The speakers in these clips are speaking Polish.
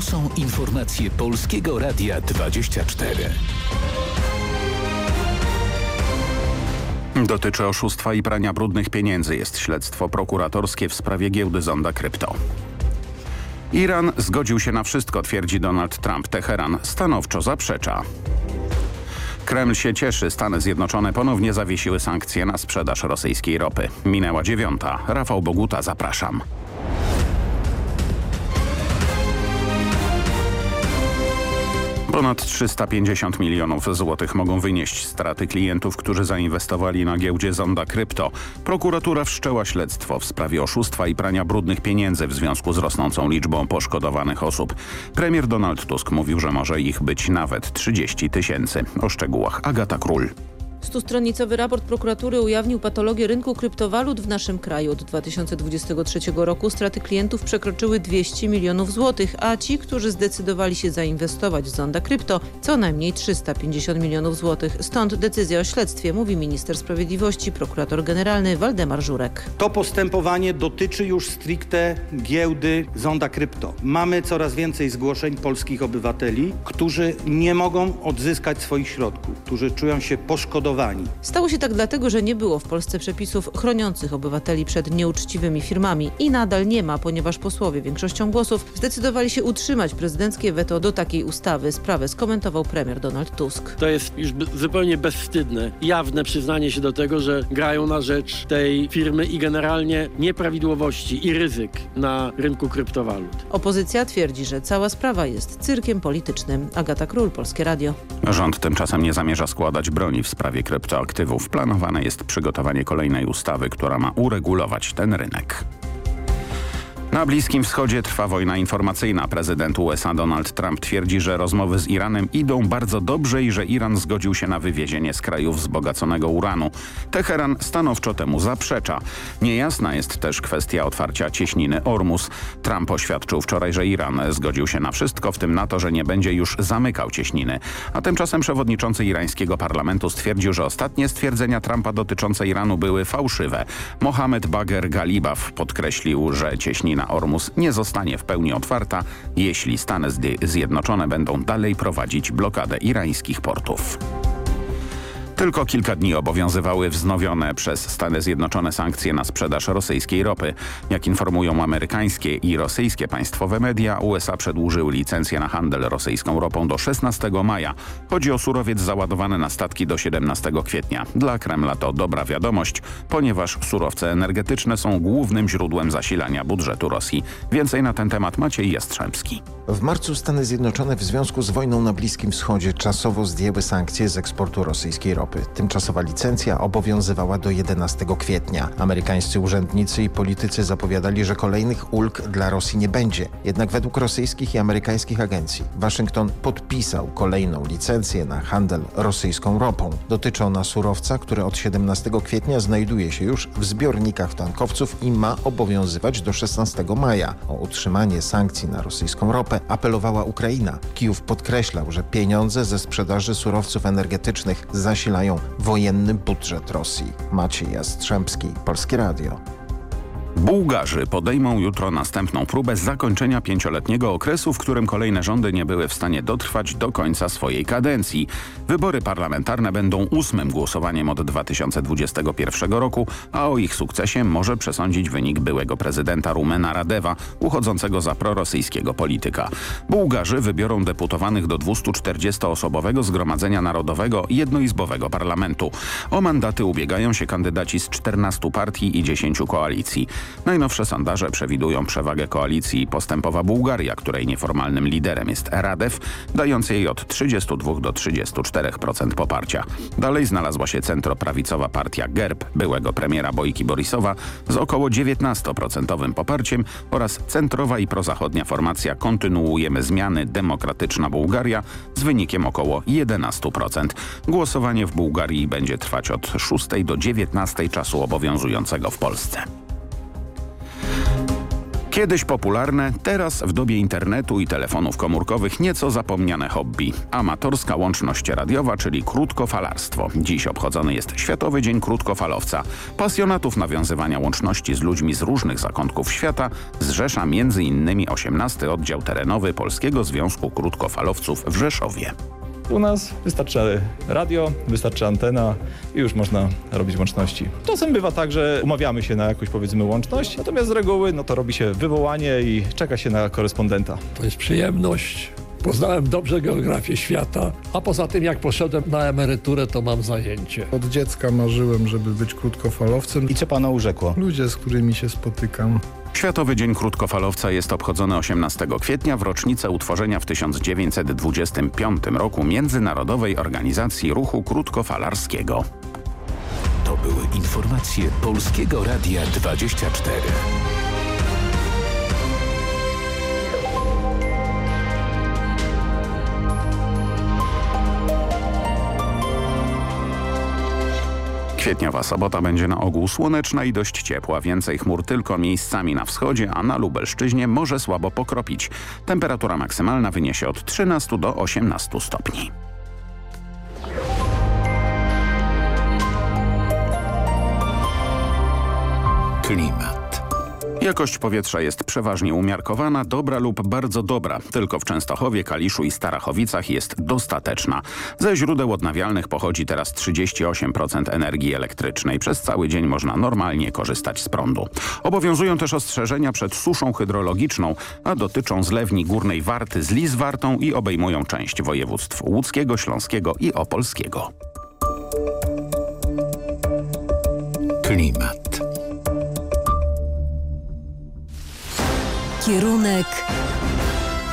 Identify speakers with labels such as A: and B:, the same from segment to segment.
A: To są informacje Polskiego Radia 24.
B: Dotyczy oszustwa i prania brudnych pieniędzy. Jest śledztwo prokuratorskie w sprawie giełdy Zonda Krypto. Iran zgodził się na wszystko, twierdzi Donald Trump. Teheran stanowczo zaprzecza. Kreml się cieszy. Stany Zjednoczone ponownie zawiesiły sankcje na sprzedaż rosyjskiej ropy. Minęła dziewiąta. Rafał Boguta, zapraszam. Ponad 350 milionów złotych mogą wynieść straty klientów, którzy zainwestowali na giełdzie Zonda Krypto. Prokuratura wszczęła śledztwo w sprawie oszustwa i prania brudnych pieniędzy w związku z rosnącą liczbą poszkodowanych osób. Premier Donald Tusk mówił, że może ich być nawet 30 tysięcy. O szczegółach Agata Król.
C: Stustronicowy raport prokuratury ujawnił patologię rynku kryptowalut w naszym kraju. Od 2023 roku straty klientów przekroczyły 200 milionów złotych, a ci, którzy zdecydowali się zainwestować w Zonda Krypto, co najmniej 350 milionów złotych. Stąd decyzja o śledztwie, mówi minister sprawiedliwości, prokurator generalny Waldemar Żurek.
D: To postępowanie dotyczy już stricte giełdy Zonda Krypto. Mamy coraz więcej zgłoszeń polskich obywateli, którzy nie mogą odzyskać swoich środków, którzy czują się poszkodowani
C: Stało się tak dlatego, że nie było w Polsce przepisów chroniących obywateli przed nieuczciwymi firmami i nadal nie ma, ponieważ posłowie większością głosów zdecydowali się utrzymać prezydenckie weto do takiej ustawy. Sprawę skomentował premier Donald Tusk.
E: To jest już zupełnie bezwstydne, jawne przyznanie się do tego, że grają na rzecz tej firmy i generalnie nieprawidłowości i ryzyk na rynku kryptowalut.
C: Opozycja twierdzi, że cała sprawa jest cyrkiem politycznym. Agata Król, Polskie Radio.
B: Rząd tymczasem nie zamierza składać broni w sprawie kryptoaktywów planowane jest przygotowanie kolejnej ustawy, która ma uregulować ten rynek. Na Bliskim Wschodzie trwa wojna informacyjna. Prezydent USA Donald Trump twierdzi, że rozmowy z Iranem idą bardzo dobrze i że Iran zgodził się na wywiezienie z krajów wzbogaconego uranu. Teheran stanowczo temu zaprzecza. Niejasna jest też kwestia otwarcia cieśniny Ormus. Trump oświadczył wczoraj, że Iran zgodził się na wszystko, w tym na to, że nie będzie już zamykał cieśniny. A tymczasem przewodniczący irańskiego parlamentu stwierdził, że ostatnie stwierdzenia Trumpa dotyczące Iranu były fałszywe. Mohamed Bagher Galibaf podkreślił, że cieśnina Ormus nie zostanie w pełni otwarta, jeśli Stany Zjednoczone będą dalej prowadzić blokadę irańskich portów. Tylko kilka dni obowiązywały wznowione przez Stany Zjednoczone sankcje na sprzedaż rosyjskiej ropy. Jak informują amerykańskie i rosyjskie państwowe media, USA przedłużyły licencję na handel rosyjską ropą do 16 maja. Chodzi o surowiec załadowany na statki do 17 kwietnia. Dla Kremla to dobra wiadomość, ponieważ surowce energetyczne są głównym źródłem zasilania budżetu Rosji. Więcej na ten temat Maciej Jastrzębski.
F: W marcu Stany Zjednoczone w związku z wojną na Bliskim Wschodzie czasowo zdjęły sankcje z eksportu rosyjskiej ropy. Tymczasowa licencja obowiązywała do 11 kwietnia. Amerykańscy urzędnicy i politycy zapowiadali, że kolejnych ulg dla Rosji nie będzie. Jednak według rosyjskich i amerykańskich agencji Waszyngton podpisał kolejną licencję na handel rosyjską ropą. Dotyczy ona surowca, który od 17 kwietnia znajduje się już w zbiornikach tankowców i ma obowiązywać do 16 maja. O utrzymanie sankcji na rosyjską ropę apelowała Ukraina. Kijów podkreślał, że pieniądze ze sprzedaży surowców energetycznych zasilają wojenny budżet Rosji. Maciej Jastrzębski, Polskie Radio.
B: Bułgarzy podejmą jutro następną próbę zakończenia pięcioletniego okresu, w którym kolejne rządy nie były w stanie dotrwać do końca swojej kadencji. Wybory parlamentarne będą ósmym głosowaniem od 2021 roku, a o ich sukcesie może przesądzić wynik byłego prezydenta Rumena Radewa, uchodzącego za prorosyjskiego polityka. Bułgarzy wybiorą deputowanych do 240-osobowego Zgromadzenia Narodowego jednoizbowego parlamentu. O mandaty ubiegają się kandydaci z 14 partii i 10 koalicji. Najnowsze sondaże przewidują przewagę koalicji Postępowa Bułgaria, której nieformalnym liderem jest Radew, dając jej od 32 do 34% poparcia. Dalej znalazła się centroprawicowa partia GERB byłego premiera Bojki Borisowa z około 19% poparciem oraz centrowa i prozachodnia formacja Kontynuujemy Zmiany Demokratyczna Bułgaria z wynikiem około 11%. Głosowanie w Bułgarii będzie trwać od 6 do 19 czasu obowiązującego w Polsce. Kiedyś popularne, teraz w dobie internetu i telefonów komórkowych nieco zapomniane hobby. Amatorska łączność radiowa, czyli krótkofalarstwo. Dziś obchodzony jest Światowy Dzień Krótkofalowca. Pasjonatów nawiązywania łączności z ludźmi z różnych zakątków świata zrzesza m.in. 18 oddział terenowy Polskiego Związku Krótkofalowców w Rzeszowie.
G: U nas wystarczy radio, wystarczy antena i już można robić łączności. Czasem bywa tak, że umawiamy się na jakąś powiedzmy łączność, natomiast z reguły no to robi się wywołanie i czeka się na korespondenta.
H: To jest przyjemność. Poznałem dobrze geografię świata, a poza tym jak poszedłem na emeryturę, to mam zajęcie.
I: Od dziecka marzyłem, żeby być krótkofalowcem.
J: I co pana urzekło?
I: Ludzie, z którymi się spotykam.
B: Światowy Dzień Krótkofalowca jest obchodzony 18 kwietnia w rocznicę utworzenia w 1925 roku Międzynarodowej Organizacji Ruchu Krótkofalarskiego.
A: To były informacje Polskiego Radia 24.
B: Kwietniowa sobota będzie na ogół słoneczna i dość ciepła. Więcej chmur tylko miejscami na wschodzie, a na Lubelszczyźnie może słabo pokropić. Temperatura maksymalna wyniesie od 13 do 18 stopni.
A: Klimat.
B: Jakość powietrza jest przeważnie umiarkowana, dobra lub bardzo dobra. Tylko w Częstochowie, Kaliszu i Starachowicach jest dostateczna. Ze źródeł odnawialnych pochodzi teraz 38% energii elektrycznej. Przez cały dzień można normalnie korzystać z prądu. Obowiązują też ostrzeżenia przed suszą hydrologiczną, a dotyczą zlewni Górnej Warty z Lizwartą i obejmują część województw łódzkiego, śląskiego i opolskiego.
A: Klimat.
K: Kierunek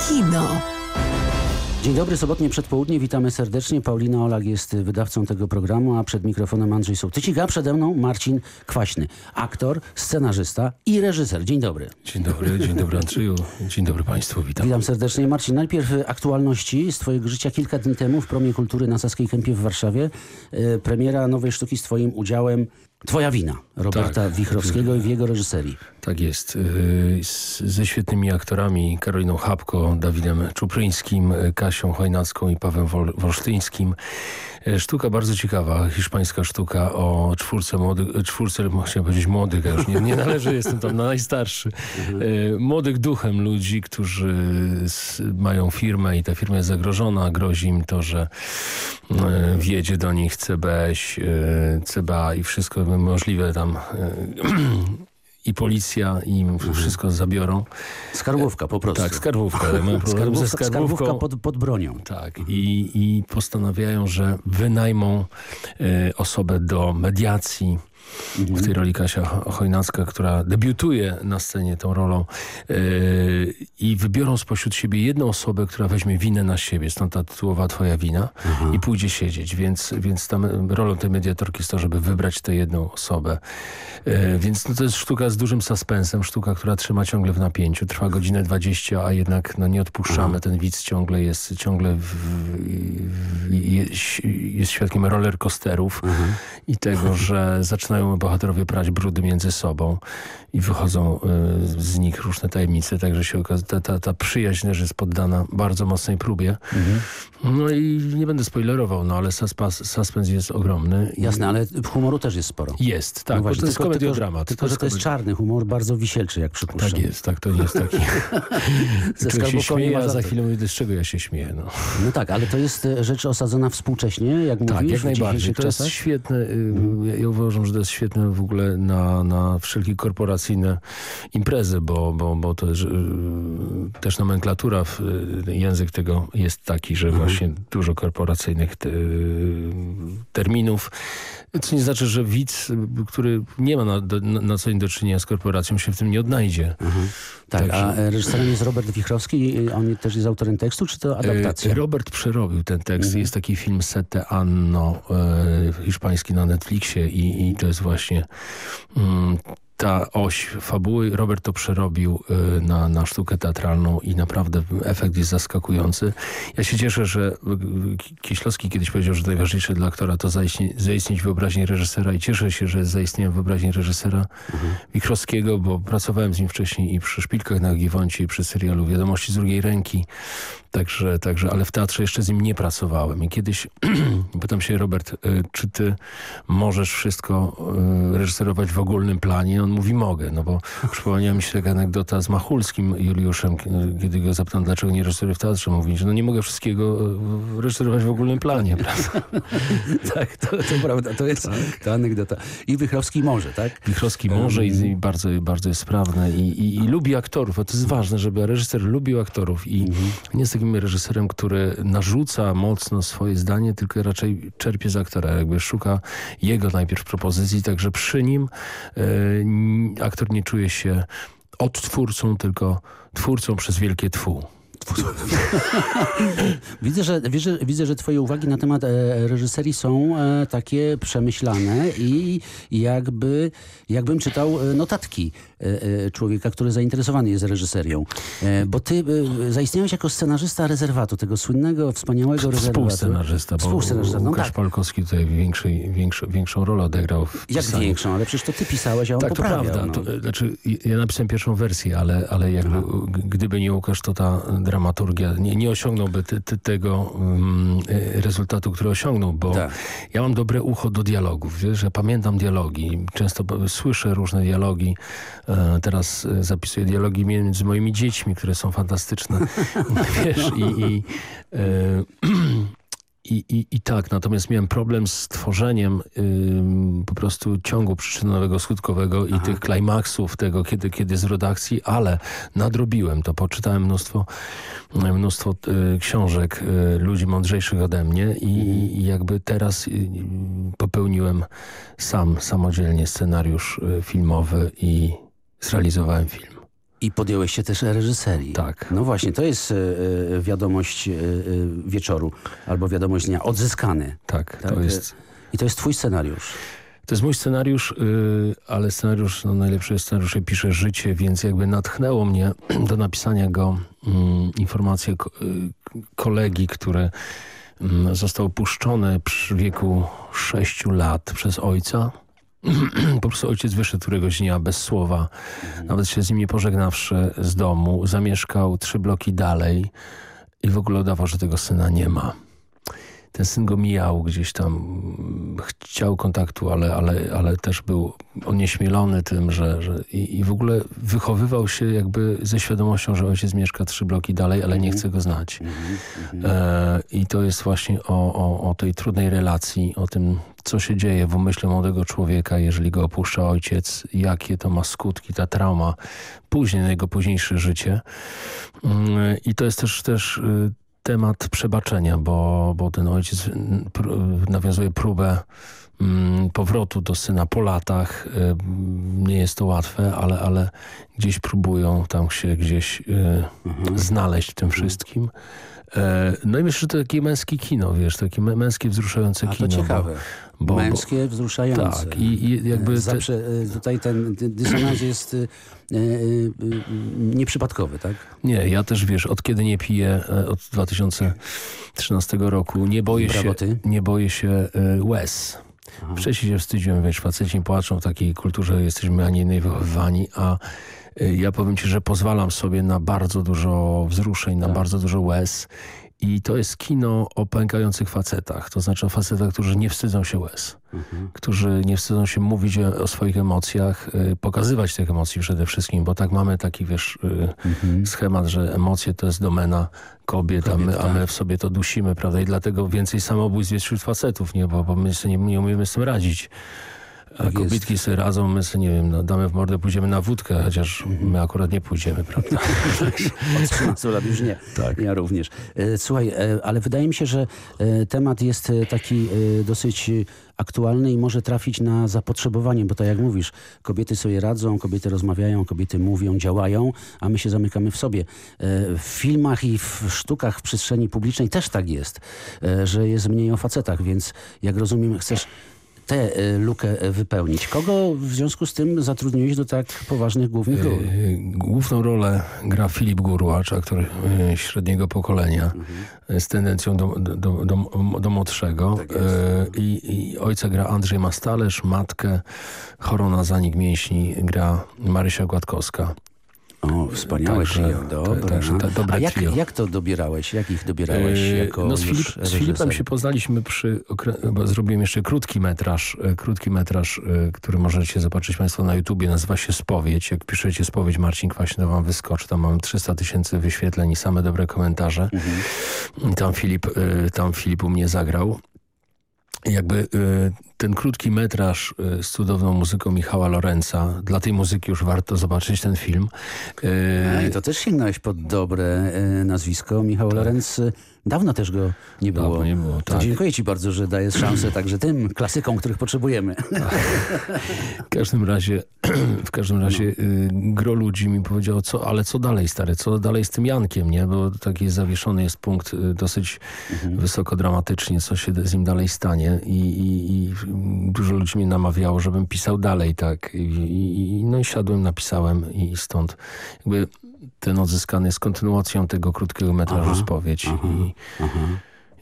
K: kino.
L: Dzień dobry, sobotnie przedpołudnie, witamy serdecznie. Paulina Olak jest wydawcą tego programu, a przed mikrofonem Andrzej Sołtycik, a przede mną Marcin Kwaśny, aktor, scenarzysta i reżyser. Dzień dobry.
M: Dzień dobry, dzień dobry Andrzeju, dzień dobry Państwu, witam.
L: Witam serdecznie. Marcin, najpierw aktualności z Twojego życia. Kilka dni temu w Promie Kultury na Saskiej Kępie w Warszawie e, premiera nowej sztuki z Twoim udziałem Twoja wina Roberta
M: Tak.
L: Wichrowskiego i w jego reżyserii.
M: Tak jest. Z, ze świetnymi aktorami Karoliną Chapko, Dawidem Czupryńskim, Kasią Chojnacką i Pawłem Wol Wolsztyńskim. Yy, Sztuka bardzo ciekawa, hiszpańska sztuka o czwórce młodych, czwórce, chciałem powiedzieć młodych, a już nie, nie należy, jestem tam na najstarszy. Yy, Młodych duchem ludzi, którzy mają firmę i ta firma jest zagrożona, grozi im to, że wjedzie do nich CBŚ, CBA i wszystko możliwe tam yy, i policja i im wszystko zabiorą.
L: Skarbówka po prostu.
M: Tak, skarbówka. problem ze
L: Skarbówka,
M: skarbówką.
L: skarbówka pod, pod bronią.
M: Tak, i, i postanawiają, że wynajmą e, osobę do mediacji. W tej roli Kasia Cho- Chojnacka, która debiutuje na scenie tą rolą e, i wybiorą spośród siebie jedną osobę, która weźmie winę na siebie, stąd ta tytułowa twoja wina. I pójdzie siedzieć, więc, więc tam rolą tej mediatorki jest to, żeby wybrać tę jedną osobę. E, więc no, to jest sztuka z dużym suspensem, sztuka, która trzyma ciągle w napięciu, trwa godzinę 20, a jednak no, nie odpuszczamy, ten widz ciągle jest, ciągle w, w, jest, jest świadkiem roller coasterów i tego, że zaczynają bohaterowie prać brudy między sobą i wychodzą y, z nich różne tajemnice, także się okazuje, ta, ta, ta przyjaźń też jest poddana bardzo mocnej próbie. No i nie będę spoilerował, no ale suspens, suspens jest ogromny.
L: Jasne, ale humoru też jest sporo.
M: Jest, tak,
L: No właśnie,
M: to jest
L: tylko-
M: komediodramat.
L: Tylko, że to jest czarny humor, bardzo wisielczy, jak przypuszczam.
M: Tak jest, tak, to nie jest taki.
L: Ze
M: się
L: ma
M: a za chwilę mówię, z czego ja się śmieję. No.
L: No tak, ale to jest e, rzecz osadzona współcześnie, jak
M: Tak,
L: mówisz,
M: jak
L: w
M: najbardziej. To jest
L: czasach?
M: świetne. y, Ja- Ja uważam, że to jest świetne w ogóle na, na wszelkie korporacyjne imprezy, bo, bo, bo to jest, y, też nomenklatura, w, y, język tego jest taki, że
L: Mhm.
M: właśnie dużo korporacyjnych te, terminów. Co nie znaczy, że widz, y, który nie ma na, na, co dzień do czynienia z korporacją, się w tym nie odnajdzie.
L: Tak, a
M: Także-
L: reżyserem jest Robert Wichrowski, i on też jest autorem tekstu, czy to adaptacja?
M: E, Robert przerobił ten tekst.
L: Mhm.
M: Jest taki film Sete Anno, e, hiszpański na Netflixie i, i to jest właśnie mm, ta oś fabuły. Robert to przerobił y, na, na sztukę teatralną i naprawdę efekt jest zaskakujący. Ja się cieszę, że y, Kieślowski kiedyś powiedział, że najważniejsze dla aktora to zaistnie, zaistnieć wyobraźnię reżysera i cieszę się, że zaistniałem wyobraźnię reżysera mhm. Wichrowskiego, bo pracowałem z nim wcześniej i przy Szpilkach na Giewoncie i przy serialu Wiadomości z drugiej ręki. Także, także, ale w teatrze jeszcze z nim nie pracowałem. I kiedyś pytam się, Robert, y, czy ty możesz wszystko reżyserować w ogólnym planie? On mówi, mogę, no bo przypomniała mi się taka anegdota z Machulskim Juliuszem, kiedy go zapytam, dlaczego nie reżyseruje w teatrze. Mówi, że no nie mogę wszystkiego e, reżyserować w ogólnym planie, prawda?
L: tak, to, to, prawda, to jest tak. to anegdota. I Wichrowski może, tak?
M: Wichrowski może i, i bardzo, bardzo jest sprawny i, i, i, lubi aktorów, a to jest ważne, żeby reżyser lubił aktorów i mhm. nie jest takim reżyserem, który narzuca mocno swoje zdanie, tylko raczej czerpie z aktora, jakby szuka jego najpierw propozycji, także przy nim e, aktor nie czuje się odtwórcą, tylko twórcą przez wielkie twu.
L: widzę, że, widzę, widzę, że twoje uwagi na temat e, reżyserii są e, takie przemyślane i jakby, jakbym czytał e, notatki e, e, człowieka, który zainteresowany jest reżyserią. E, bo ty zaistniałeś jako scenarzysta rezerwatu, tego słynnego, wspaniałego rezerwatu.
M: Współscenarzysta, Współscenarzysta, no Łukasz tak. Polkowski tutaj większej, większą, większą rolę odegrał w
L: Jak większą? Ale przecież to ty pisałeś, a on
M: tak,
L: poprawiał.
M: to prawda. No. To, znaczy, ja napisałem pierwszą wersję, ale, ale jakby, gdyby nie Łukasz, to ta dramaturgia. Nie, nie osiągnąłby ty, ty tego um, rezultatu, który osiągnął, bo tak. ja mam dobre ucho do dialogów, wiesz, ja pamiętam dialogi, często słyszę różne dialogi, e, teraz e, zapisuję dialogi między moimi dziećmi, które są fantastyczne, wiesz, i, i e, I, i, I tak, natomiast miałem problem z tworzeniem ym, po prostu ciągu przyczynowego, skutkowego Aha. i tych klimaksów tego, kiedy, kiedy z redakcji, ale nadrobiłem to. Poczytałem mnóstwo, mnóstwo y, książek y, ludzi mądrzejszych ode mnie i, mhm. i jakby teraz y, popełniłem sam, samodzielnie scenariusz y, filmowy i zrealizowałem film.
L: I podjąłeś się też reżyserii.
M: Tak.
L: No właśnie, to jest y, wiadomość y, wieczoru albo wiadomość dnia. Odzyskany.
M: Tak, tak, to jest...
L: I to jest twój scenariusz.
M: To jest mój scenariusz, yy, ale scenariusz, no najlepszy scenariusz pisze życie, więc jakby natchnęło mnie do napisania go yy, informacje ko kolegi, który yy, został opuszczony przy wieku 6 lat przez ojca po prostu ojciec wyszedł któregoś dnia bez słowa, mhm. nawet się z nim nie pożegnawszy z domu, zamieszkał trzy bloki dalej i w ogóle udawał, że tego syna nie ma. Ten syn go mijał gdzieś tam, chciał kontaktu, ale, ale, ale też był onieśmielony tym, że, że i, i w ogóle wychowywał się jakby ze świadomością, że ojciec mieszka trzy bloki dalej, ale nie mhm. chce go znać. Mhm. E, I to jest właśnie o, o, o tej trudnej relacji, o tym, co się dzieje w umyśle młodego człowieka, jeżeli go opuszcza ojciec, jakie to ma skutki, ta trauma, później, na jego późniejsze życie. Mm, I to jest też, też y, temat przebaczenia, bo, bo ten ojciec nawiązuje próbę powrotu do syna po latach. Y, nie jest to łatwe, ale, ale gdzieś próbują tam się gdzieś y, mhm. znaleźć w tym wszystkim. E, no i myślę, że to takie męskie kino, wiesz, takie męskie, wzruszające
L: A
M: kino.
L: to ciekawe. Bo, bo, Męskie, wzruszające.
M: Tak. I, i jakby
L: Zawsze te... tutaj ten dysonans jest y, y, nieprzypadkowy, tak?
M: Nie, ja też, wiesz, od kiedy nie piję, e, od 2013 roku, nie boję się, nie boję się e, łez. Aha. Wcześniej się wstydziłem, wiesz, faceci płaczą w takiej kulturze, jesteśmy, a nie innej wychowywani, a Y, ja powiem ci, że pozwalam sobie na bardzo dużo wzruszeń, na tak. bardzo dużo łez i to jest kino o pękających facetach. To znaczy o facetach, którzy nie wstydzą się łez. Mhm. Którzy nie wstydzą się mówić o, o swoich emocjach, y, pokazywać tych emocji przede wszystkim, bo tak mamy taki, wiesz, y, mhm. schemat, że emocje to jest domena kobiet, kobiet, a, my, tak. a my w sobie to dusimy, prawda? I dlatego więcej samobójstw jest wśród facetów, nie? Bo, bo my nie, nie umiemy z tym radzić. A tak kobietki jest. sobie radzą, my sobie, nie wiem, no, damy w mordę, pójdziemy na wódkę, chociaż mhm. my akurat nie pójdziemy, prawda?
L: Od 13 lat już nie. Tak. Ja również. E, słuchaj, e, ale wydaje mi się, że e, temat jest taki dosyć aktualny i może trafić na zapotrzebowanie, bo tak jak mówisz, kobiety sobie radzą, kobiety rozmawiają, kobiety mówią, działają, a my się zamykamy w sobie. W filmach i w sztukach w przestrzeni publicznej też tak jest, że jest mniej o facetach, więc jak rozumiem, chcesz tę e, lukę e, wypełnić. Kogo w związku z tym zatrudniłeś do tak poważnych głównych ról?
M: Yy, Główną rolę gra Filip Gurłacz, aktor średniego pokolenia yy, z tendencją do, do, do, do, młodszego. Yy, i, I ojca gra Andrzej Mastalerz, matkę chorą na zanik mięśni gra Marysia Gładkowska.
L: O, wspaniałe
M: Także-
L: trio, dobra.
M: także to dobre
L: A jak,
M: trio.
L: jak to dobierałeś? Jak ich dobierałeś
M: Yy,
L: jako
M: no z, Filip, z? Filipem się poznaliśmy przy, bo zrobiłem jeszcze krótki metraż, e, krótki metraż, e, który możecie zobaczyć Państwo na YouTubie, nazywa się Spowiedź. Jak piszecie Spowiedź Marcin Kwaśny, to wam wyskoczy, tam mamy 300 tysięcy wyświetleń i same dobre komentarze.
L: Mhm.
M: Tam Filip, e, tam Filip u mnie zagrał. Jakby e, ten krótki metraż e, z cudowną muzyką Michała Lorenza, dla tej muzyki już warto zobaczyć ten film.
L: A, i to też sięgnąłeś pod dobre e, nazwisko. Michał Lorenz, e, dawno też go nie było.
M: Dawno nie było,
L: To
M: tak.
L: dziękuję ci bardzo, że dajesz szansę także tym klasykom, których potrzebujemy.
M: W każdym razie, w każdym razie y, gro ludzi mi powiedziało, co, ale co dalej stary, co dalej z tym Jankiem, nie? Bo taki zawieszony jest punkt y, dosyć wysoko dramatycznie, co się z nim dalej stanie I, i, i dużo ludzi mnie namawiało, żebym pisał dalej, tak. I, i, no i siadłem, napisałem i stąd jakby ten odzyskany jest kontynuacją tego krótkiego metrażu
L: Aha,
M: Spowiedź.
L: aha,
M: I,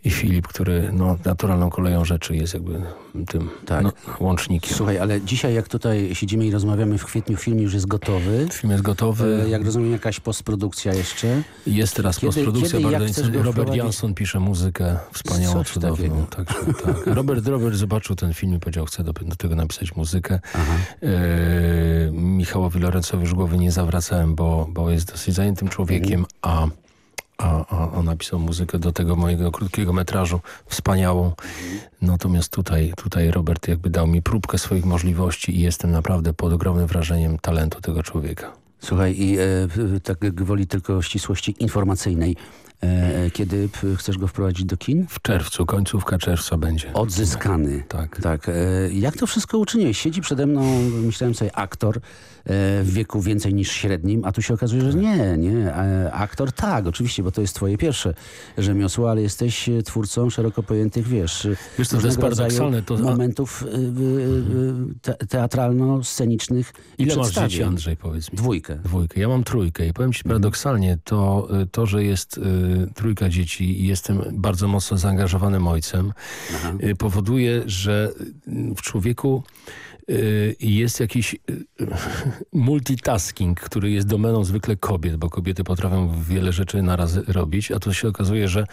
M: I Filip, który no, naturalną koleją rzeczy jest jakby tym
L: Tak.
M: no, łącznikiem.
L: Słuchaj, ale dzisiaj jak tutaj siedzimy i rozmawiamy w kwietniu, film już jest gotowy.
M: Film jest gotowy.
L: E, Jak rozumiem, jakaś postprodukcja jeszcze.
M: Jest teraz
L: Kiedy-
M: postprodukcja
L: kiedy jak
M: bardzo. Robert
L: wprowadzić?
M: Jansson pisze muzykę wspaniałą,
L: Coś
M: cudowną. Także, tak. Robert, Robert zobaczył ten film i powiedział, chce do, do tego napisać muzykę. E, Michałowi Lorenzowi już głowy nie zawracałem, bo, bo jest dosyć zajętym człowiekiem, a, a, a on napisał muzykę do tego mojego krótkiego metrażu, wspaniałą. Natomiast tutaj, tutaj Robert jakby dał mi próbkę swoich możliwości i jestem naprawdę pod ogromnym wrażeniem talentu tego człowieka.
L: Słuchaj, i e, tak gwoli tylko ścisłości informacyjnej. E, kiedy chcesz go wprowadzić do kin?
M: W czerwcu, końcówka czerwca będzie.
L: Odzyskany.
M: Tak.
L: Tak. E, jak to wszystko uczyniłeś? Siedzi przede mną, myślałem sobie, aktor w wieku więcej niż średnim, a tu się okazuje, że nie, nie. E, aktor tak, oczywiście, bo to jest twoje pierwsze rzemiosło, ale jesteś e, twórcą szeroko pojętych, wiesz,
M: Wiesz to jest paradoksalne, to-
L: momentów e, e, e, te, teatralno-scenicznych i
M: Ile masz dzieci, Andrzej, powiedz mi?
L: Dwójkę.
M: Dwójkę. Ja mam trójkę i powiem ci paradoksalnie, to, to że jest y, trójka dzieci i jestem bardzo mocno zaangażowanym ojcem, powoduje, że w człowieku jest jakiś y, multitasking, który jest domeną zwykle kobiet, bo kobiety potrafią wiele rzeczy naraz robić, a tu się okazuje, że,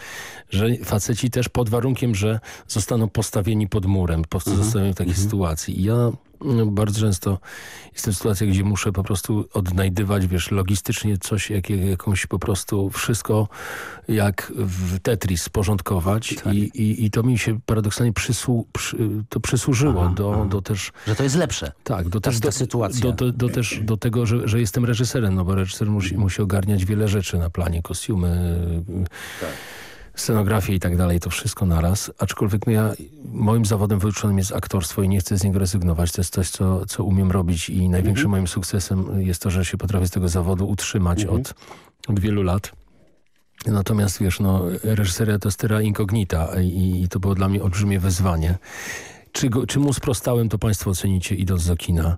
M: że faceci też pod warunkiem, że zostaną postawieni pod murem, po prostu zostają w takiej sytuacji. I ja bardzo często jestem w sytuacji, gdzie muszę po prostu odnajdywać, wiesz, logistycznie coś, jak, jak, jakąś po prostu wszystko jak w Tetris sporządkować i, i, i to mi się paradoksalnie przysłu, przy, to przysłużyło do, do też...
L: Że to jest lepsze.
M: Tak, do,
L: Ta-
M: też
L: ta sytuacja.
M: Do, do, do, też do tego, że, że jestem reżyserem, no bo reżyser musi, musi ogarniać wiele rzeczy na planie, kostiumy, scenografię i tak dalej, to wszystko naraz. Aczkolwiek no ja, moim zawodem wyuczonym jest aktorstwo i nie chcę z niego rezygnować. To jest coś, co, co umiem robić i największym moim sukcesem jest to, że się potrafię z tego zawodu utrzymać od, od wielu lat. Natomiast wiesz, no, reżyseria to jest terra incognita i, i to było dla mnie olbrzymie wyzwanie. Czy, go, czy mu sprostałem, to Państwo ocenicie idąc do kina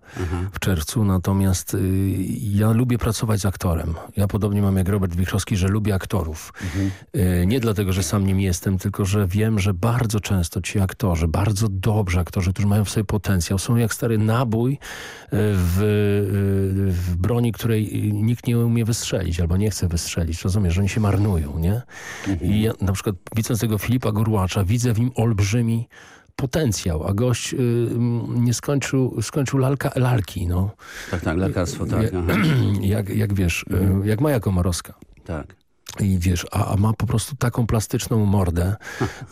M: w czerwcu. Natomiast y, ja lubię pracować z aktorem. Ja podobnie mam jak Robert Wichrowski, że lubię aktorów. Y, nie dlatego, że sam nim jestem, tylko że wiem, że bardzo często ci aktorzy, bardzo dobrzy aktorzy, którzy mają w sobie potencjał, są jak stary nabój y, w, y, w broni, której nikt nie umie wystrzelić albo nie chce wystrzelić. Rozumiesz, że oni się marnują, nie? I ja na przykład widząc tego Filipa Gurłacza, widzę w nim olbrzymi potencjał, a gość y, nie skończył, skończył lalka, lalki, no.
L: Tak, tak, lekarstwo, tak.
M: Jak, jak, jak wiesz, y, jak Maja Komorowska.
L: tak.
M: I wiesz, a, a ma po prostu taką plastyczną mordę,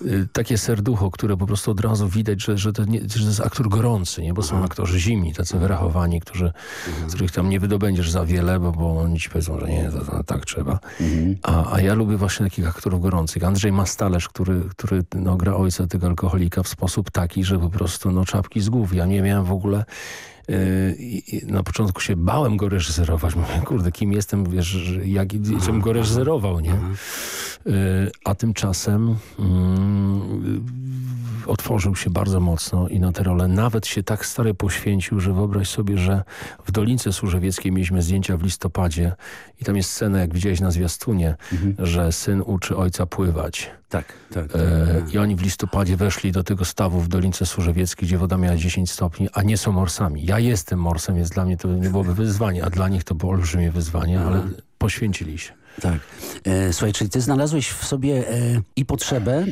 M: y, takie serducho, które po prostu od razu widać, że, że, to, nie, że to jest aktor gorący, nie? bo są aktorzy zimni, tacy wyrachowani, którzy, z których tam nie wydobędziesz za wiele, bo, bo oni ci powiedzą, że nie, to, to, tak trzeba. A, a ja lubię właśnie takich aktorów gorących. Andrzej Mastalerz, który, który no, gra ojca tego alkoholika w sposób taki, że po prostu no, czapki z głów. Ja nie miałem w ogóle i- i na początku się bałem go reżyserować. Mówię, kurde, kim jestem, wiesz, jak, żebym go reżyserował, nie? Yy, A tymczasem mm, otworzył się bardzo mocno i na tę rolę nawet się tak stary poświęcił, że wyobraź sobie, że w Dolince Służewieckiej mieliśmy zdjęcia w listopadzie i tam jest scena, jak widziałeś na zwiastunie,
L: Mhm.
M: że syn uczy ojca pływać.
L: Tak, tak. tak.
M: E, I oni w listopadzie weszli do tego stawu w Dolince Służewieckiej, gdzie woda miała 10 stopni, a nie są morsami. Ja jestem morsem, więc dla mnie to nie byłoby wyzwanie, a dla nich to było olbrzymie wyzwanie, ale poświęcili się.
L: Tak. E, słuchaj, czyli ty znalazłeś w sobie e, i potrzebę e,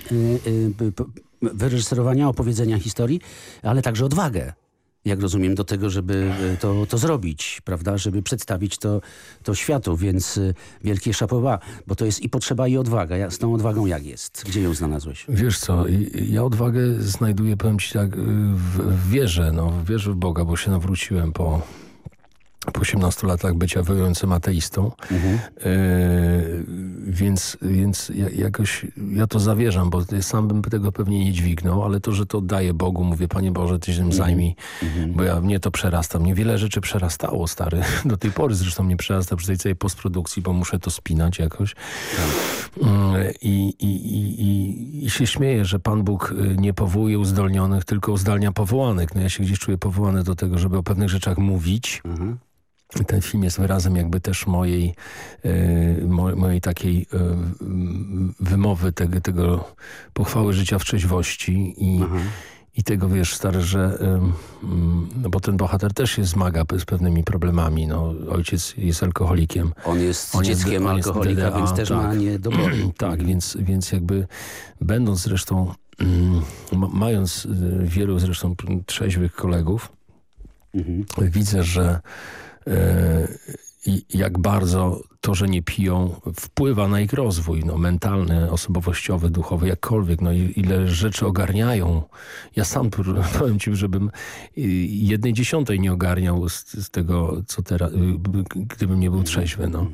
L: wyreżyserowania, opowiedzenia historii, ale także odwagę. Jak rozumiem, do tego, żeby e, to, to zrobić, prawda? Żeby przedstawić to, to światu, więc e, wielkie szapowa, bo to jest i potrzeba i odwaga. Ja, z tą odwagą jak jest? Gdzie ją znalazłeś?
M: Wiesz co, ja odwagę znajduję, powiem ci tak, w, w wierze, no, w wierze w Boga, bo się nawróciłem po, po 18 latach bycia wojującym ateistą. Y, więc więc ja, jakoś ja to zawierzam, bo sam bym tego pewnie nie dźwignął, ale to, że to daję Bogu, mówię, Panie Boże, Ty się tym zajmij, bo ja mnie to przerasta. Mnie wiele rzeczy przerastało, stary. Do tej pory zresztą mnie przerasta przy tej całej postprodukcji, bo muszę to spinać jakoś. Mm, I, i, i, i, się śmieję, że Pan Bóg y, nie powołuje uzdolnionych, tylko uzdalnia powołanych. No ja się gdzieś czuję powołany do tego, żeby o pewnych rzeczach mówić. Ten film jest wyrazem jakby też mojej, mo, mojej takiej mm, wymowy tego, tego pochwały życia w trzeźwości i, i tego, wiesz, stary, że ym, no bo ten bohater też się zmaga z pewnymi problemami. No, ojciec jest alkoholikiem.
L: On jest
M: On
L: dzieckiem
M: on jest
L: alkoholika,
M: DDA,
L: więc też ma
M: tak.
L: niedobory.
M: tak, więc, więc jakby będąc zresztą, mm, ma- mając wielu zresztą trzeźwych kolegów, widzę, że e, jak bardzo to, że nie piją, wpływa na ich rozwój no, mentalny, osobowościowy, duchowy, jakkolwiek. No, ile rzeczy ogarniają. Ja sam powiem ci, żebym y, jednej dziesiątej nie ogarniał z, z tego, co teraz, y, gdybym nie był trzeźwy. No.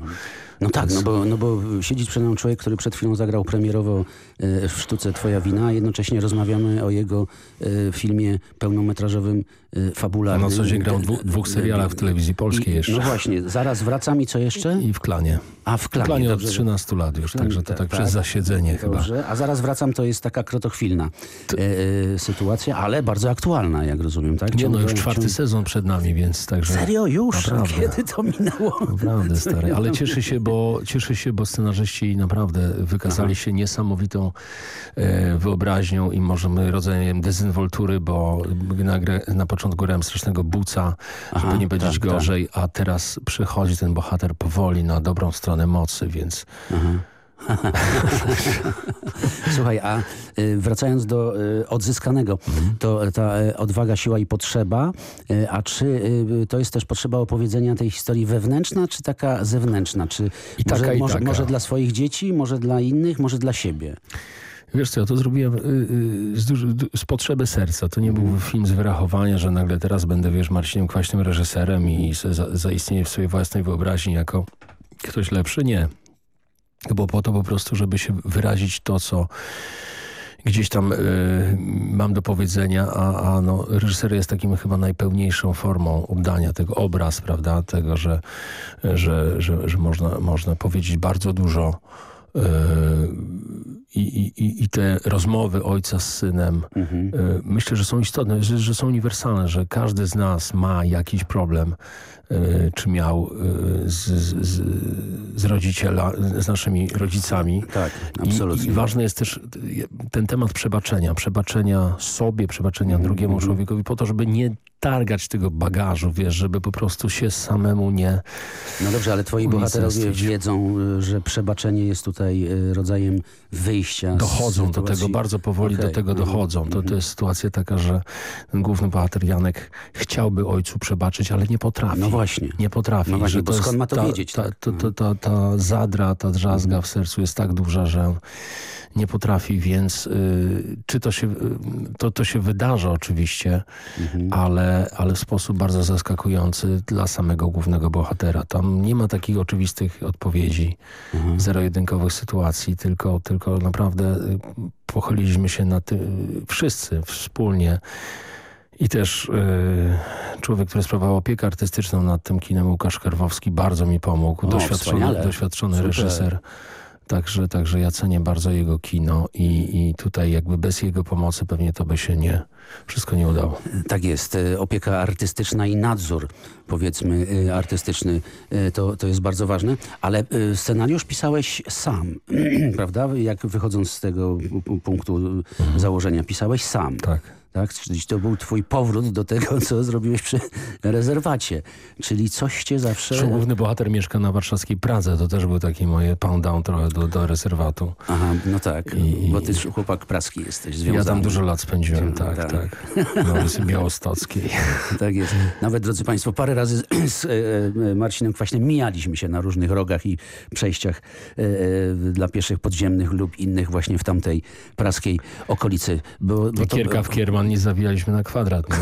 L: No tak, no bo, no bo siedzieć przed nami człowiek, który przed chwilą zagrał premierowo e, w sztuce Twoja wina, a jednocześnie rozmawiamy o jego e, filmie pełnometrażowym, e, fabularnym.
M: A na co dzień grał w dwóch serialach w telewizji polskiej jeszcze.
L: No właśnie, zaraz wracam i co jeszcze?
M: I w klanie.
L: A w klanie.
M: W klanie od
L: dobrze.
M: 13 lat już, także to
L: tak,
M: tak,
L: tak.
M: przez zasiedzenie chyba.
L: Dobrze, a zaraz wracam, to jest taka krotochwilna e, sytuacja, ale bardzo aktualna, jak rozumiem, tak?
M: Nie no, już
L: Ciągle-
M: czwarty
L: ciągle-
M: sezon przed nami, więc także...
L: Serio? Już?
M: Naprawdę.
L: Kiedy to minęło?
M: Naprawdę, stary. Ale cieszę się, bo, cieszę się, bo scenarzyści naprawdę wykazali się niesamowitą e, wyobraźnią i możemy rodzajem dezynwoltury, bo na, na początku grałem strasznego buca,
L: Aha,
M: żeby nie powiedzieć
L: tak, tak.
M: gorzej, a teraz przychodzi ten bohater powoli na dobrą stronę mocy, więc...
L: Słuchaj, a y, wracając do y, odzyskanego, to ta y, odwaga, siła i potrzeba, a czy to jest też potrzeba opowiedzenia tej historii wewnętrzna, czy taka zewnętrzna? Czy
M: I
L: może,
M: taka, i
L: może,
M: taka.
L: może dla swoich dzieci, może dla innych, może dla siebie?
M: Wiesz co, ja to zrobiłem z, z potrzeby serca. To nie był film z wyrachowania, że nagle teraz będę, wiesz, Marcinem Kwaśnym reżyserem i za, zaistnieję w swojej własnej wyobraźni jako ktoś lepszy. Nie. Było po to po prostu, żeby się wyrazić to, co gdzieś tam y, mam do powiedzenia, a, a no, reżyser jest takim chyba najpełniejszą formą oddania tego obraz, prawda, tego, że, że, że, że można, można powiedzieć bardzo dużo y, i, i, i- te rozmowy ojca z synem y, myślę, że są istotne, że, że są uniwersalne, że każdy z nas ma jakiś problem, czy miał y, z, z, z, rodziciela, z naszymi rodzicami.
L: Tak,
M: I,
L: absolutnie.
M: I ważny jest też ten temat przebaczenia. Przebaczenia sobie, przebaczenia
L: Mhm,
M: drugiemu człowiekowi po to, żeby nie targać tego bagażu, wiesz, żeby po prostu się samemu nie...
L: No dobrze, ale twoi bohaterowie wiedzą, że przebaczenie jest tutaj rodzajem wyjścia
M: Dochodzą do tego, bardzo powoli do
L: Okej,
M: tego
L: mhm,
M: dochodzą. To, to jest sytuacja taka, że główny bohater Janek chciałby ojcu przebaczyć, ale nie potrafi.
L: No właśnie.
M: Nie potrafi.
L: No właśnie, bo skąd ma to
M: ta,
L: wiedzieć,
M: Ta,
L: tak?
M: ta, ta, ta, ta zadra, ta drzazga w sercu jest tak duża, że nie potrafi, więc y, czy to się, y, to, to się wydarza oczywiście,
L: Mhm.
M: ale, ale w sposób bardzo zaskakujący dla samego głównego bohatera. Tam nie ma takich oczywistych odpowiedzi,
L: Mhm.
M: zero-jedynkowych sytuacji, tylko, tylko naprawdę y, pochyliliśmy się na tym wszyscy wspólnie. I też y, człowiek, który sprawował opiekę artystyczną nad tym kinem, Łukasz Karwowski, bardzo mi pomógł.
L: O,
M: doświadczony
L: wspaniale.
M: doświadczony
L: Super.
M: reżyser. Także, także ja cenię bardzo jego kino i, i tutaj jakby bez jego pomocy pewnie to by się nie, wszystko nie udało.
L: Tak jest. E, opieka artystyczna i nadzór, powiedzmy, e, artystyczny, e, to, to jest bardzo ważne. Ale scenariusz pisałeś sam, prawda? Jak wychodząc z tego punktu mhm. założenia, pisałeś sam.
M: Tak
L: tak? Czyli to był twój powrót do tego, co zrobiłeś przy rezerwacie. Czyli coś cię zawsze...
M: Główny bohater mieszka na warszawskiej Pradze. To też był taki moje pound down trochę do, do rezerwatu.
L: Aha, no tak. I, bo ty chłopak praski jesteś związany.
M: Ja tam dużo lat spędziłem, tak, tak. tak. Na ulicy Białostockiej.
L: tak jest. Nawet, drodzy państwo, parę razy z e, e, Marcinem Kwaśnym mijaliśmy się na różnych rogach i przejściach e, dla pieszych podziemnych lub innych właśnie w tamtej praskiej okolicy.
M: Bo, bo to, w Kierman nie zawijaliśmy na kwadrat. No.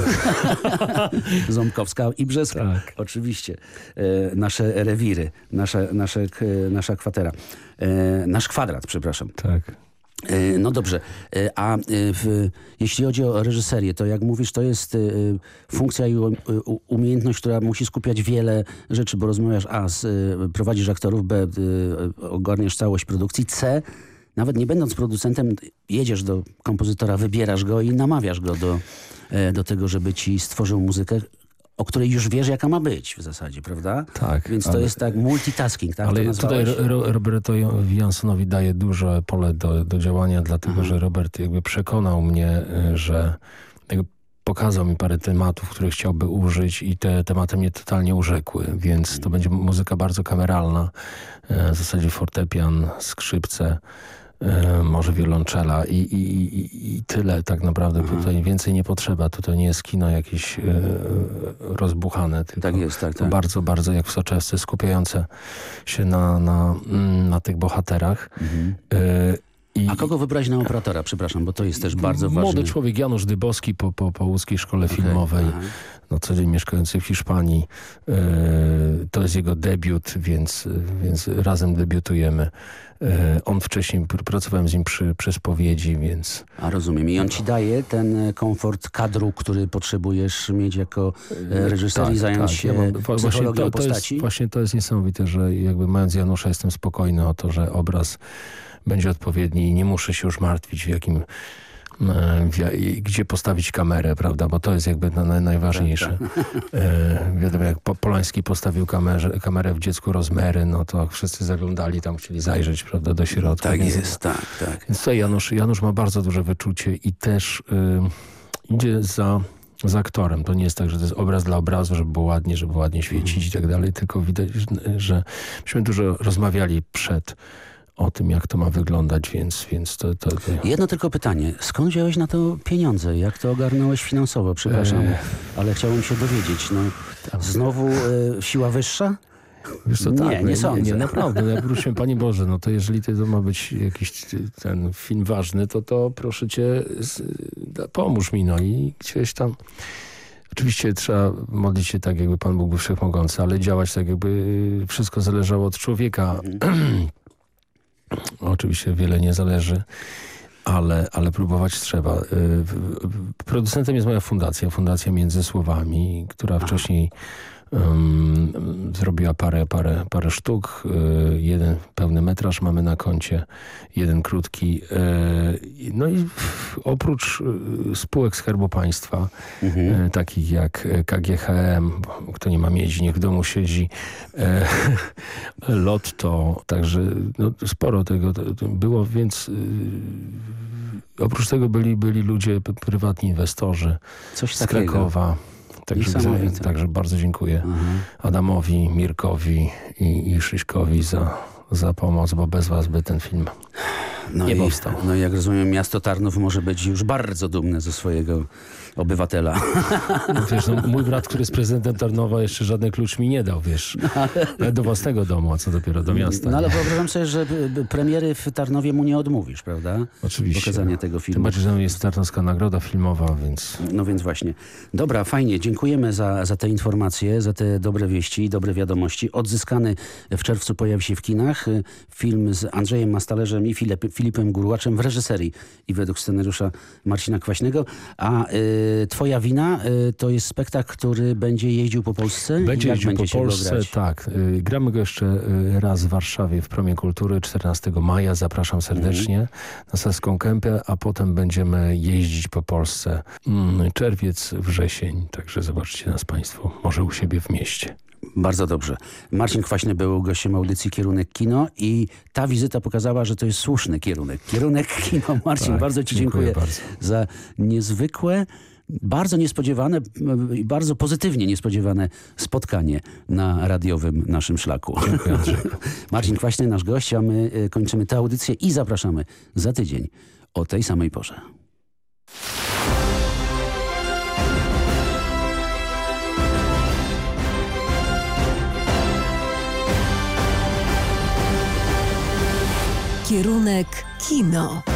L: Ząbkowska i Brzeska. Tak. Oczywiście. E, nasze rewiry, nasze, nasze, nasza kwatera. E, nasz kwadrat, przepraszam.
M: Tak.
L: E, no dobrze, e, a e, w, jeśli chodzi o reżyserię, to jak mówisz, to jest funkcja i umiejętność, która musi skupiać wiele rzeczy, bo rozmawiasz A, z, prowadzisz aktorów, B, ogarniasz całość produkcji, C, nawet nie będąc producentem, jedziesz do kompozytora, wybierasz go i namawiasz go do, e, do tego, żeby ci stworzył muzykę, o której już wiesz, jaka ma być w zasadzie, prawda?
M: Tak.
L: Więc to jest tak multitasking, tak?
M: Ale tutaj Ro Roberto Jansonowi daje duże pole do, do działania, dlatego Aha. że Robert jakby przekonał mnie, e, że pokazał mi parę tematów, które chciałby użyć i te tematy mnie totalnie urzekły, więc to będzie muzyka bardzo kameralna, e, w zasadzie fortepian, skrzypce, może wiolonczela i, i, i, i, tyle tak naprawdę. Mhm. Tutaj więcej nie potrzeba. Tutaj nie jest kino jakieś e, rozbuchane.
L: Tak jest, tak,
M: tak. Bardzo, bardzo jak w Soczewce skupiające się na, na, mm, na tych bohaterach. Mhm.
L: E, i... A kogo wybrać na operatora? Przepraszam, bo to jest też bardzo ważne.
M: Młody człowiek, Janusz Dybowski po, po, po łódzkiej szkole okay. filmowej, no, co dzień mieszkający w Hiszpanii. Yy, to jest jego debiut, więc, więc razem debiutujemy. Yy, on wcześniej, pracowałem z nim przy, przy spowiedzi, więc...
L: A rozumiem. I on ci daje ten komfort kadru, który potrzebujesz mieć jako e, reżyser tak, i zająć tak. się ja mam, właśnie to,
M: to jest, właśnie to jest niesamowite, że jakby mając Janusza jestem spokojny o to, że obraz będzie odpowiedni i nie muszę się już martwić w jakim e, gdzie postawić kamerę, prawda, bo to jest jakby na, najważniejsze. Tak, tak. E, wiadomo, jak Polański postawił kamerę, kamerę w dziecku rozmery, no to wszyscy zaglądali tam, chcieli zajrzeć, prawda, do środka.
L: Tak jest, tak, tak.
M: Więc tutaj Janusz, Janusz ma bardzo duże wyczucie i też y, idzie za z aktorem. To nie jest tak, że to jest obraz dla obrazu, żeby było ładnie, żeby ładnie świecić i tak dalej, tylko widać, że myśmy dużo rozmawiali przed o tym, jak to ma wyglądać, więc, więc to, to, to...
L: Jedno tylko pytanie. Skąd wziąłeś na to pieniądze? Jak to ogarnąłeś finansowo? Przepraszam, e... ale chciałbym się dowiedzieć. No, znowu e, siła wyższa?
M: Co, tak, nie, nie sądzę. Nie, naprawdę, ja wróciłem, Panie Boże, no to jeżeli to ma być jakiś ten film ważny, to to proszę Cię, pomóż mi, no i gdzieś tam... Oczywiście trzeba modlić się tak, jakby Pan Bóg był wszechmogący, ale działać tak, jakby wszystko zależało od człowieka. Oczywiście wiele nie zależy, ale, ale próbować trzeba. Y, producentem jest moja fundacja, Fundacja Między Słowami, która wcześniej Um, zrobiła parę, parę, parę sztuk. Y, jeden pełny metraż mamy na koncie, jeden krótki. Y, no i oprócz y, spółek Skarbu Państwa, mhm. takich jak KGHM, kto nie ma miedzi, niech w domu siedzi, Lotto, także no, sporo tego było, więc oprócz tego byli, byli ludzie, prywatni inwestorzy Coś z Krakowa. Także, także bardzo dziękuję mhm. Adamowi, Mirkowi i, i Szyśkowi za, za pomoc, bo bez was by ten film no nie i, powstał.
L: No i jak rozumiem, miasto Tarnów może być już bardzo dumne ze swojego obywatela.
M: No wiesz, no, mój brat, który jest prezydentem Tarnowa, jeszcze żadny klucz mi nie dał, wiesz. No, do własnego domu, a co dopiero do miasta.
L: No ale wyobrażam sobie, że premiery w Tarnowie mu nie odmówisz, prawda?
M: Oczywiście.
L: Pokazanie tego filmu.
M: Tym bardziej, że jest Tarnowska Nagroda Filmowa, więc...
L: No więc właśnie. Dobra, fajnie. Dziękujemy za, za te informacje, za te dobre wieści i dobre wiadomości. Odzyskany w czerwcu pojawi się w kinach film z Andrzejem Mastalerzem i Filip, Filipem Gurłaczem w reżyserii i według scenariusza Marcina Kwaśnego. A y, Twoja wina y, to jest spektakl, który będzie jeździł po Polsce?
M: Będzie jeździł
L: będzie
M: po Polsce, tak. Y, gramy go jeszcze y, raz w Warszawie w Promie Kultury 14 maja. Zapraszam serdecznie
L: Mhm.
M: na Saską Kępę, a potem będziemy jeździć po Polsce. Mm, czerwiec, wrzesień, także zobaczcie nas Państwo, może u siebie w mieście.
L: Bardzo dobrze. Marcin Kwaśny był gościem audycji Kierunek Kino i ta wizyta pokazała, że to jest słuszny kierunek. Kierunek Kino. Marcin,
M: Tak,
L: bardzo Ci
M: dziękuję
L: dziękuję,
M: bardzo.
L: za niezwykłe, bardzo niespodziewane i bardzo pozytywnie niespodziewane spotkanie na radiowym naszym szlaku.
M: Dziękuję.
L: Marcin Kwaśny, nasz gość, a my y, kończymy tę audycję i zapraszamy za tydzień o tej samej porze.
K: Kierunek kino.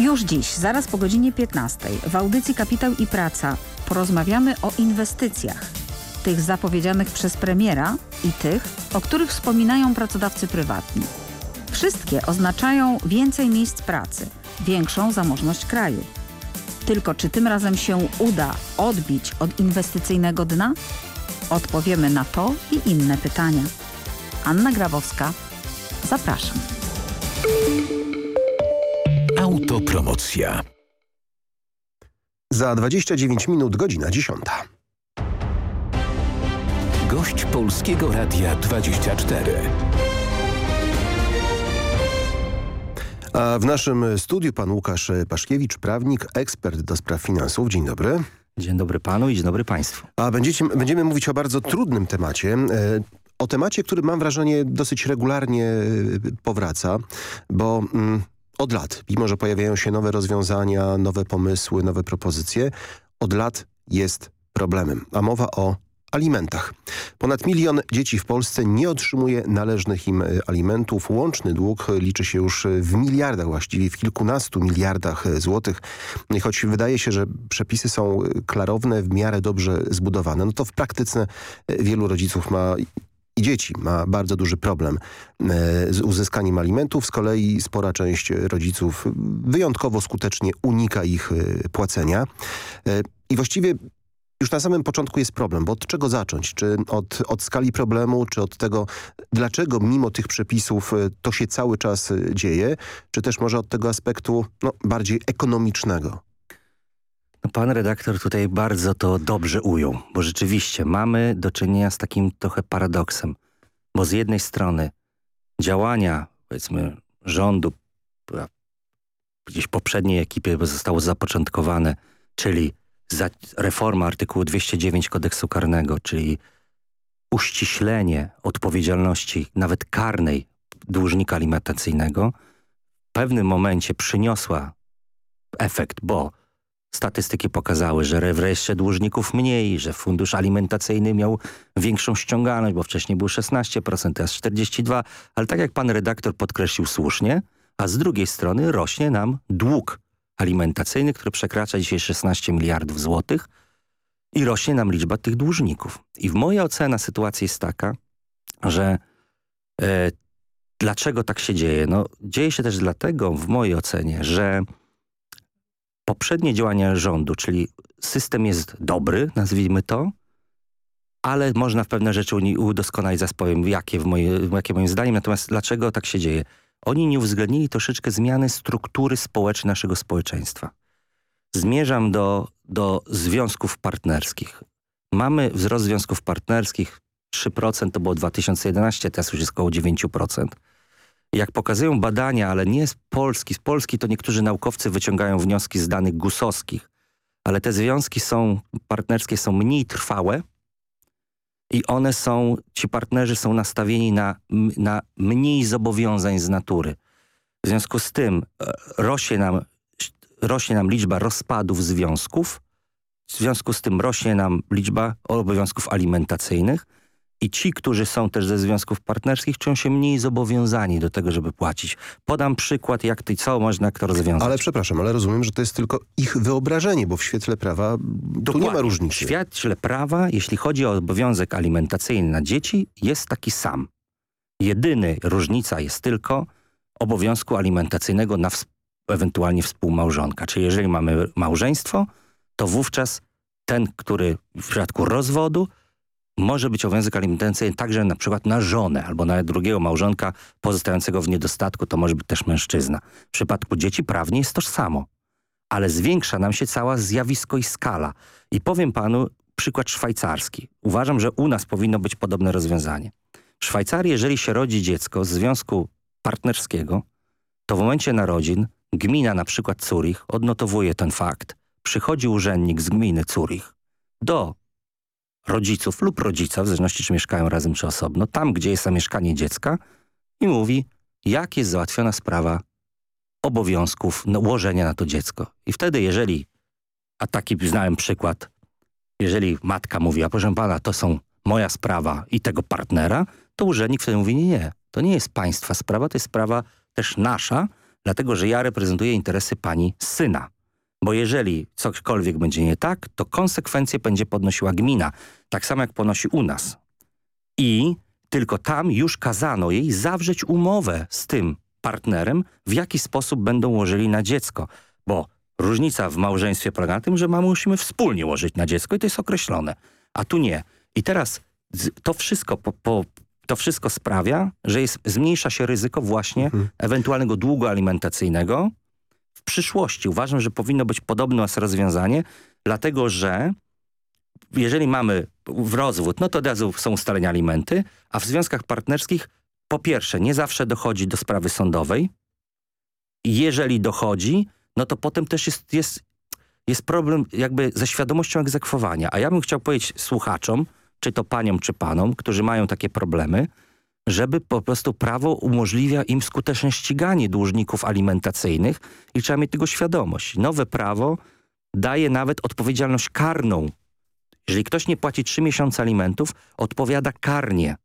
N: Już dziś, zaraz po godzinie 15 w audycji Kapitał i Praca porozmawiamy o inwestycjach. Tych zapowiedzianych przez premiera i tych, o których wspominają pracodawcy prywatni. Wszystkie oznaczają więcej miejsc pracy, większą zamożność kraju. Tylko czy tym razem się uda odbić od inwestycyjnego dna? Odpowiemy na to i inne pytania. Anna Grabowska, zapraszam.
A: Autopromocja.
O: Za 29 minut godzina 10.
A: Gość Polskiego Radia 24.
O: A w naszym studiu pan Łukasz Paszkiewicz, prawnik, ekspert do spraw finansów. Dzień dobry.
P: Dzień dobry panu i dzień dobry państwu.
O: A będziecie, będziemy mówić o bardzo trudnym temacie. E, o temacie, który mam wrażenie dosyć regularnie e, powraca, bo mm, od lat, mimo że pojawiają się nowe rozwiązania, nowe pomysły, nowe propozycje, od lat jest problemem. A mowa o alimentach. Ponad milion dzieci w Polsce nie otrzymuje należnych im e, alimentów. Łączny dług liczy się już w miliardach, właściwie w kilkunastu miliardach e, złotych. I Choć wydaje się, że przepisy są klarowne, w miarę dobrze zbudowane, no to w praktyce wielu rodziców ma i dzieci ma bardzo duży problem e, z uzyskaniem alimentów. Z kolei spora część rodziców wyjątkowo skutecznie unika ich e, płacenia. E, I właściwie już na samym początku jest problem, bo od czego zacząć? Czy od, od skali problemu, czy od tego, dlaczego mimo tych przepisów to się cały czas dzieje, czy też może od tego aspektu no, bardziej ekonomicznego?
P: Pan redaktor tutaj bardzo to dobrze ujął, bo rzeczywiście mamy do czynienia z takim trochę paradoksem, bo z jednej strony działania, powiedzmy, rządu, gdzieś poprzedniej ekipie zostało zapoczątkowane, czyli za reforma artykułu 209 kodeksu karnego, czyli uściślenie odpowiedzialności nawet karnej dłużnika alimentacyjnego, w pewnym momencie przyniosła efekt, bo statystyki pokazały, że w rejestrze dłużników mniej, że fundusz alimentacyjny miał większą ściągalność, bo wcześniej był 16%, teraz 42%, ale tak jak pan redaktor podkreślił słusznie, a z drugiej strony rośnie nam dług alimentacyjny, który przekracza dzisiaj 16 miliardów złotych i rośnie nam liczba tych dłużników. I moja ocena sytuacji jest taka, że e, dlaczego tak się dzieje? No, dzieje się też dlatego, w mojej ocenie, że poprzednie działania rządu, czyli system jest dobry, nazwijmy to, ale można w pewne rzeczy udoskonalić, zaraz powiem, jakie, w moje, jakie moim zdaniem. Natomiast dlaczego tak się dzieje? Oni nie uwzględnili troszeczkę zmiany struktury społecznej naszego społeczeństwa. Zmierzam do, do związków partnerskich. Mamy wzrost związków partnerskich 3%, to było 2011, teraz już jest około 9%. Jak pokazują badania, ale nie z Polski, z Polski to niektórzy naukowcy wyciągają wnioski z danych gusowskich, ale te związki są partnerskie są mniej trwałe i one są, ci partnerzy są nastawieni na, na mniej zobowiązań z natury. W związku z tym e, rośnie nam, rośnie nam liczba rozpadów związków, w związku z tym rośnie nam liczba obowiązków alimentacyjnych, i ci, którzy są też ze związków partnerskich, czują się mniej zobowiązani do tego, żeby płacić. Podam przykład, jak to, co można to rozwiązać.
O: Ale przepraszam, ale rozumiem, że to jest tylko ich wyobrażenie, bo w świetle prawa tu nie ma różnicy.
P: W świetle prawa, jeśli chodzi o obowiązek alimentacyjny na dzieci, jest taki sam. Jedyny różnica jest tylko obowiązku alimentacyjnego na ewentualnie współmałżonka. Czyli jeżeli mamy małżeństwo, to wówczas ten, który w przypadku rozwodu może być obowiązek alimentacyjny także na przykład na żonę albo na drugiego małżonka pozostającego w niedostatku, to może być też mężczyzna. W przypadku dzieci prawnie jest tożsamo, ale zwiększa nam się cała zjawisko i skala. I powiem panu przykład szwajcarski. Uważam, że u nas powinno być podobne rozwiązanie. W Szwajcarii, jeżeli się rodzi dziecko z związku partnerskiego, to w momencie narodzin gmina, na przykład Zurich, odnotowuje ten fakt. Przychodzi urzędnik z gminy Zurich do rodziców lub rodzica, w zależności czy mieszkają razem czy osobno, tam gdzie jest zamieszkanie dziecka i mówi, jak jest załatwiona sprawa obowiązków łożenia na to dziecko. I wtedy, jeżeli, a taki znałem przykład, jeżeli matka mówi, a proszę pana, to są moja sprawa i tego partnera, to urzędnik wtedy mówi, nie, nie, to nie jest państwa sprawa, to jest sprawa też nasza, dlatego że ja reprezentuję interesy pani syna. Bo jeżeli cośkolwiek będzie nie tak, to konsekwencje będzie podnosiła gmina. Tak samo jak ponosi u nas. I tylko tam już kazano jej zawrzeć umowę z tym partnerem, w jaki sposób będą łożyli na dziecko. Bo różnica w małżeństwie polega na tym, że mamy musimy wspólnie łożyć na dziecko i to jest określone. A tu nie. I teraz to wszystko po, po, to wszystko sprawia, że jest, zmniejsza się ryzyko właśnie mhm. ewentualnego długu alimentacyjnego, w przyszłości. Uważam, że powinno być podobne rozwiązanie, dlatego że jeżeli mamy w rozwód, no to od razu są ustalenia alimenty, a w związkach partnerskich po pierwsze nie zawsze dochodzi do sprawy sądowej. Jeżeli dochodzi, no to potem też jest, jest, jest problem jakby ze świadomością egzekwowania. A ja bym chciał powiedzieć słuchaczom, czy to paniom, czy panom, którzy mają takie problemy, żeby po prostu prawo umożliwia im skuteczne ściganie dłużników alimentacyjnych i trzeba mieć tego świadomość. Nowe prawo daje nawet odpowiedzialność karną. Jeżeli ktoś nie płaci trzy miesiące alimentów, odpowiada karnie.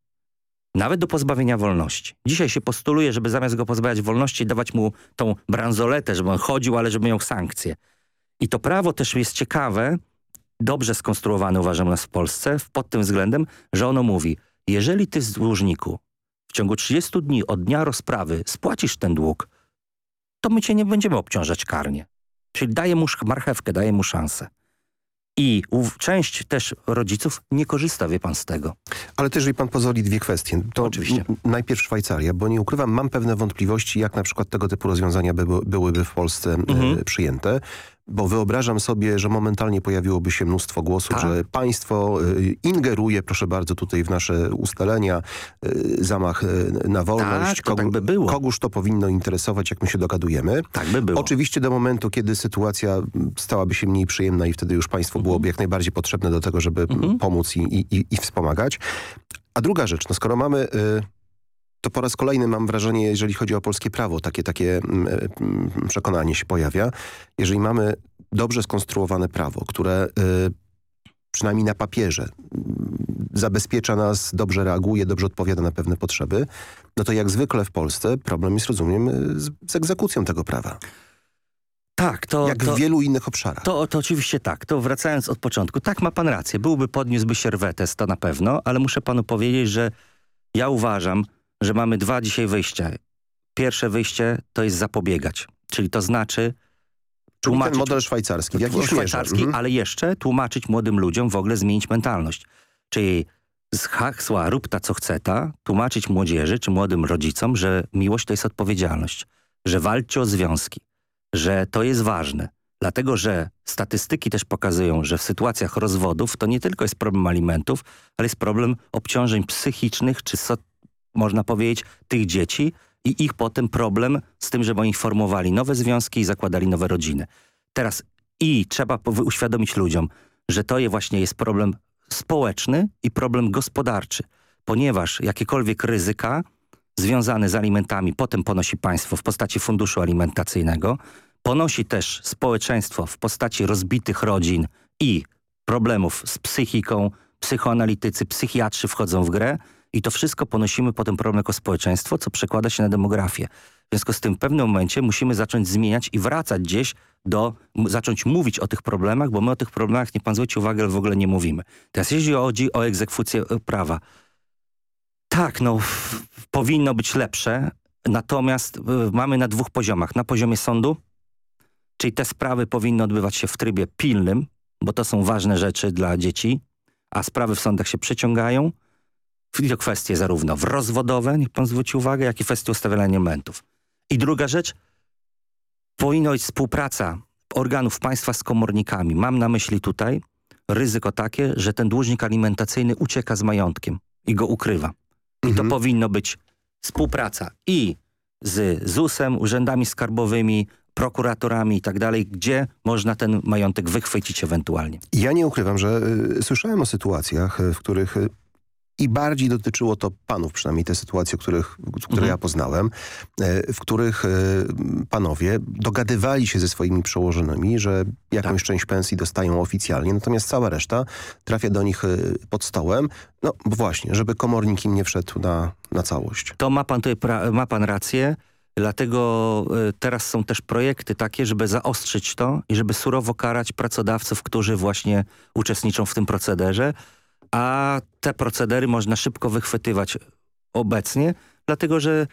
P: Nawet do pozbawienia wolności. Dzisiaj się postuluje, żeby zamiast go pozbawiać wolności, dawać mu tą bransoletę, żeby on chodził, ale żeby miał sankcje. I to prawo też jest ciekawe, dobrze skonstruowane uważam nas w Polsce, pod tym względem, że ono mówi, jeżeli ty z dłużniku w ciągu 30 dni od dnia rozprawy spłacisz ten dług, to my cię nie będziemy obciążać karnie. Czyli daje mu marchewkę, daje mu szansę. I część też rodziców nie korzysta, wie pan, z tego.
O: Ale też, jeżeli pan pozwoli, dwie kwestie. To Oczywiście. Najpierw Szwajcaria, bo nie ukrywam, mam pewne wątpliwości, jak na przykład tego typu rozwiązania by, byłyby w Polsce mhm. przyjęte bo wyobrażam sobie, że momentalnie pojawiłoby się mnóstwo głosów, tak. że państwo y, ingeruje, proszę bardzo, tutaj w nasze ustalenia, y, zamach y, na wolność.
P: Tak, to tak by było.
O: Kogóż to powinno interesować, jak my się dogadujemy.
P: Tak by było.
O: Oczywiście do momentu, kiedy sytuacja stałaby się mniej przyjemna i wtedy już państwo mhm. byłoby jak najbardziej potrzebne do tego, żeby mhm. pomóc i, i, i, wspomagać. A druga rzecz, no skoro mamy to po raz kolejny mam wrażenie, jeżeli chodzi o polskie prawo, takie, takie mm, e, mm, przekonanie się pojawia. Jeżeli mamy dobrze skonstruowane prawo, które y, przynajmniej na papierze mm, zabezpiecza nas, dobrze reaguje, dobrze odpowiada na pewne potrzeby, no to jak zwykle w Polsce problem jest, rozumiem, z, z egzekucją tego prawa.
P: Tak, to...
O: Jak
P: to,
O: w wielu innych obszarach.
P: To, to oczywiście tak. To wracając od początku. Tak, ma pan rację. Byłby, podniósłby się rwetes, to na pewno, ale muszę panu powiedzieć, że ja uważam, że mamy dwa dzisiaj wyjścia. Pierwsze wyjście to jest zapobiegać, czyli to znaczy
O: tłumaczyć... ten model szwajcarski, w jakim
P: szwajcarski, mhm. ale jeszcze tłumaczyć młodym ludziom w ogóle zmienić mentalność. Czyli z hasła rób ta co chce ta, tłumaczyć młodzieży czy młodym rodzicom, że miłość to jest odpowiedzialność, że walczcie o związki, że to jest ważne. Dlatego, że statystyki też pokazują, że w sytuacjach rozwodów to nie tylko jest problem alimentów, ale jest problem obciążeń psychicznych czy so można powiedzieć, tych dzieci i ich potem problem z tym, żeby oni formowali nowe związki i zakładali nowe rodziny. Teraz i trzeba uświadomić ludziom, że to je właśnie jest problem społeczny i problem gospodarczy, ponieważ jakiekolwiek ryzyka związane z alimentami potem ponosi państwo w postaci funduszu alimentacyjnego, ponosi też społeczeństwo w postaci rozbitych rodzin i problemów z psychiką, psychoanalitycy, psychiatrzy wchodzą w grę i to wszystko ponosimy potem problem jako społeczeństwo, co przekłada się na demografię. W związku z tym w pewnym momencie musimy zacząć zmieniać i wracać gdzieś do, zacząć mówić o tych problemach, bo my o tych problemach, nie pan zwróci uwagę, w ogóle nie mówimy. Teraz jeśli chodzi o egzekucję e, prawa, tak, no powinno być lepsze, natomiast y, mamy na dwóch poziomach. Na poziomie sądu, czyli te sprawy powinny odbywać się w trybie pilnym, bo to są ważne rzeczy dla dzieci, a sprawy w sądach się przeciągają. I to kwestie zarówno w rozwodowe, niech pan zwróci uwagę, jak i kwestie ustawiania alimentów. I druga rzecz, powinna być współpraca organów państwa z komornikami. Mam na myśli tutaj ryzyko takie, że ten dłużnik alimentacyjny ucieka z majątkiem i go ukrywa. I to powinno być współpraca i z ZUS-em, urzędami skarbowymi, prokuratorami i tak dalej, gdzie można ten majątek wychwycić ewentualnie.
O: Ja nie ukrywam, że y, słyszałem o sytuacjach, y, w których y, i bardziej dotyczyło to panów, przynajmniej te sytuacje, których, które
P: Mhm.
O: ja poznałem, e, w których e, panowie dogadywali się ze swoimi przełożonymi, że jakąś
P: Tak.
O: część pensji dostają oficjalnie, natomiast cała reszta trafia do nich e, pod stołem, no właśnie, żeby komornik im nie wszedł na, na całość.
P: To ma pan tutaj ma pan rację, dlatego teraz są też projekty takie, żeby zaostrzyć to i żeby surowo karać pracodawców, którzy właśnie uczestniczą w tym procederze, a te procedery można szybko wychwytywać obecnie, dlatego że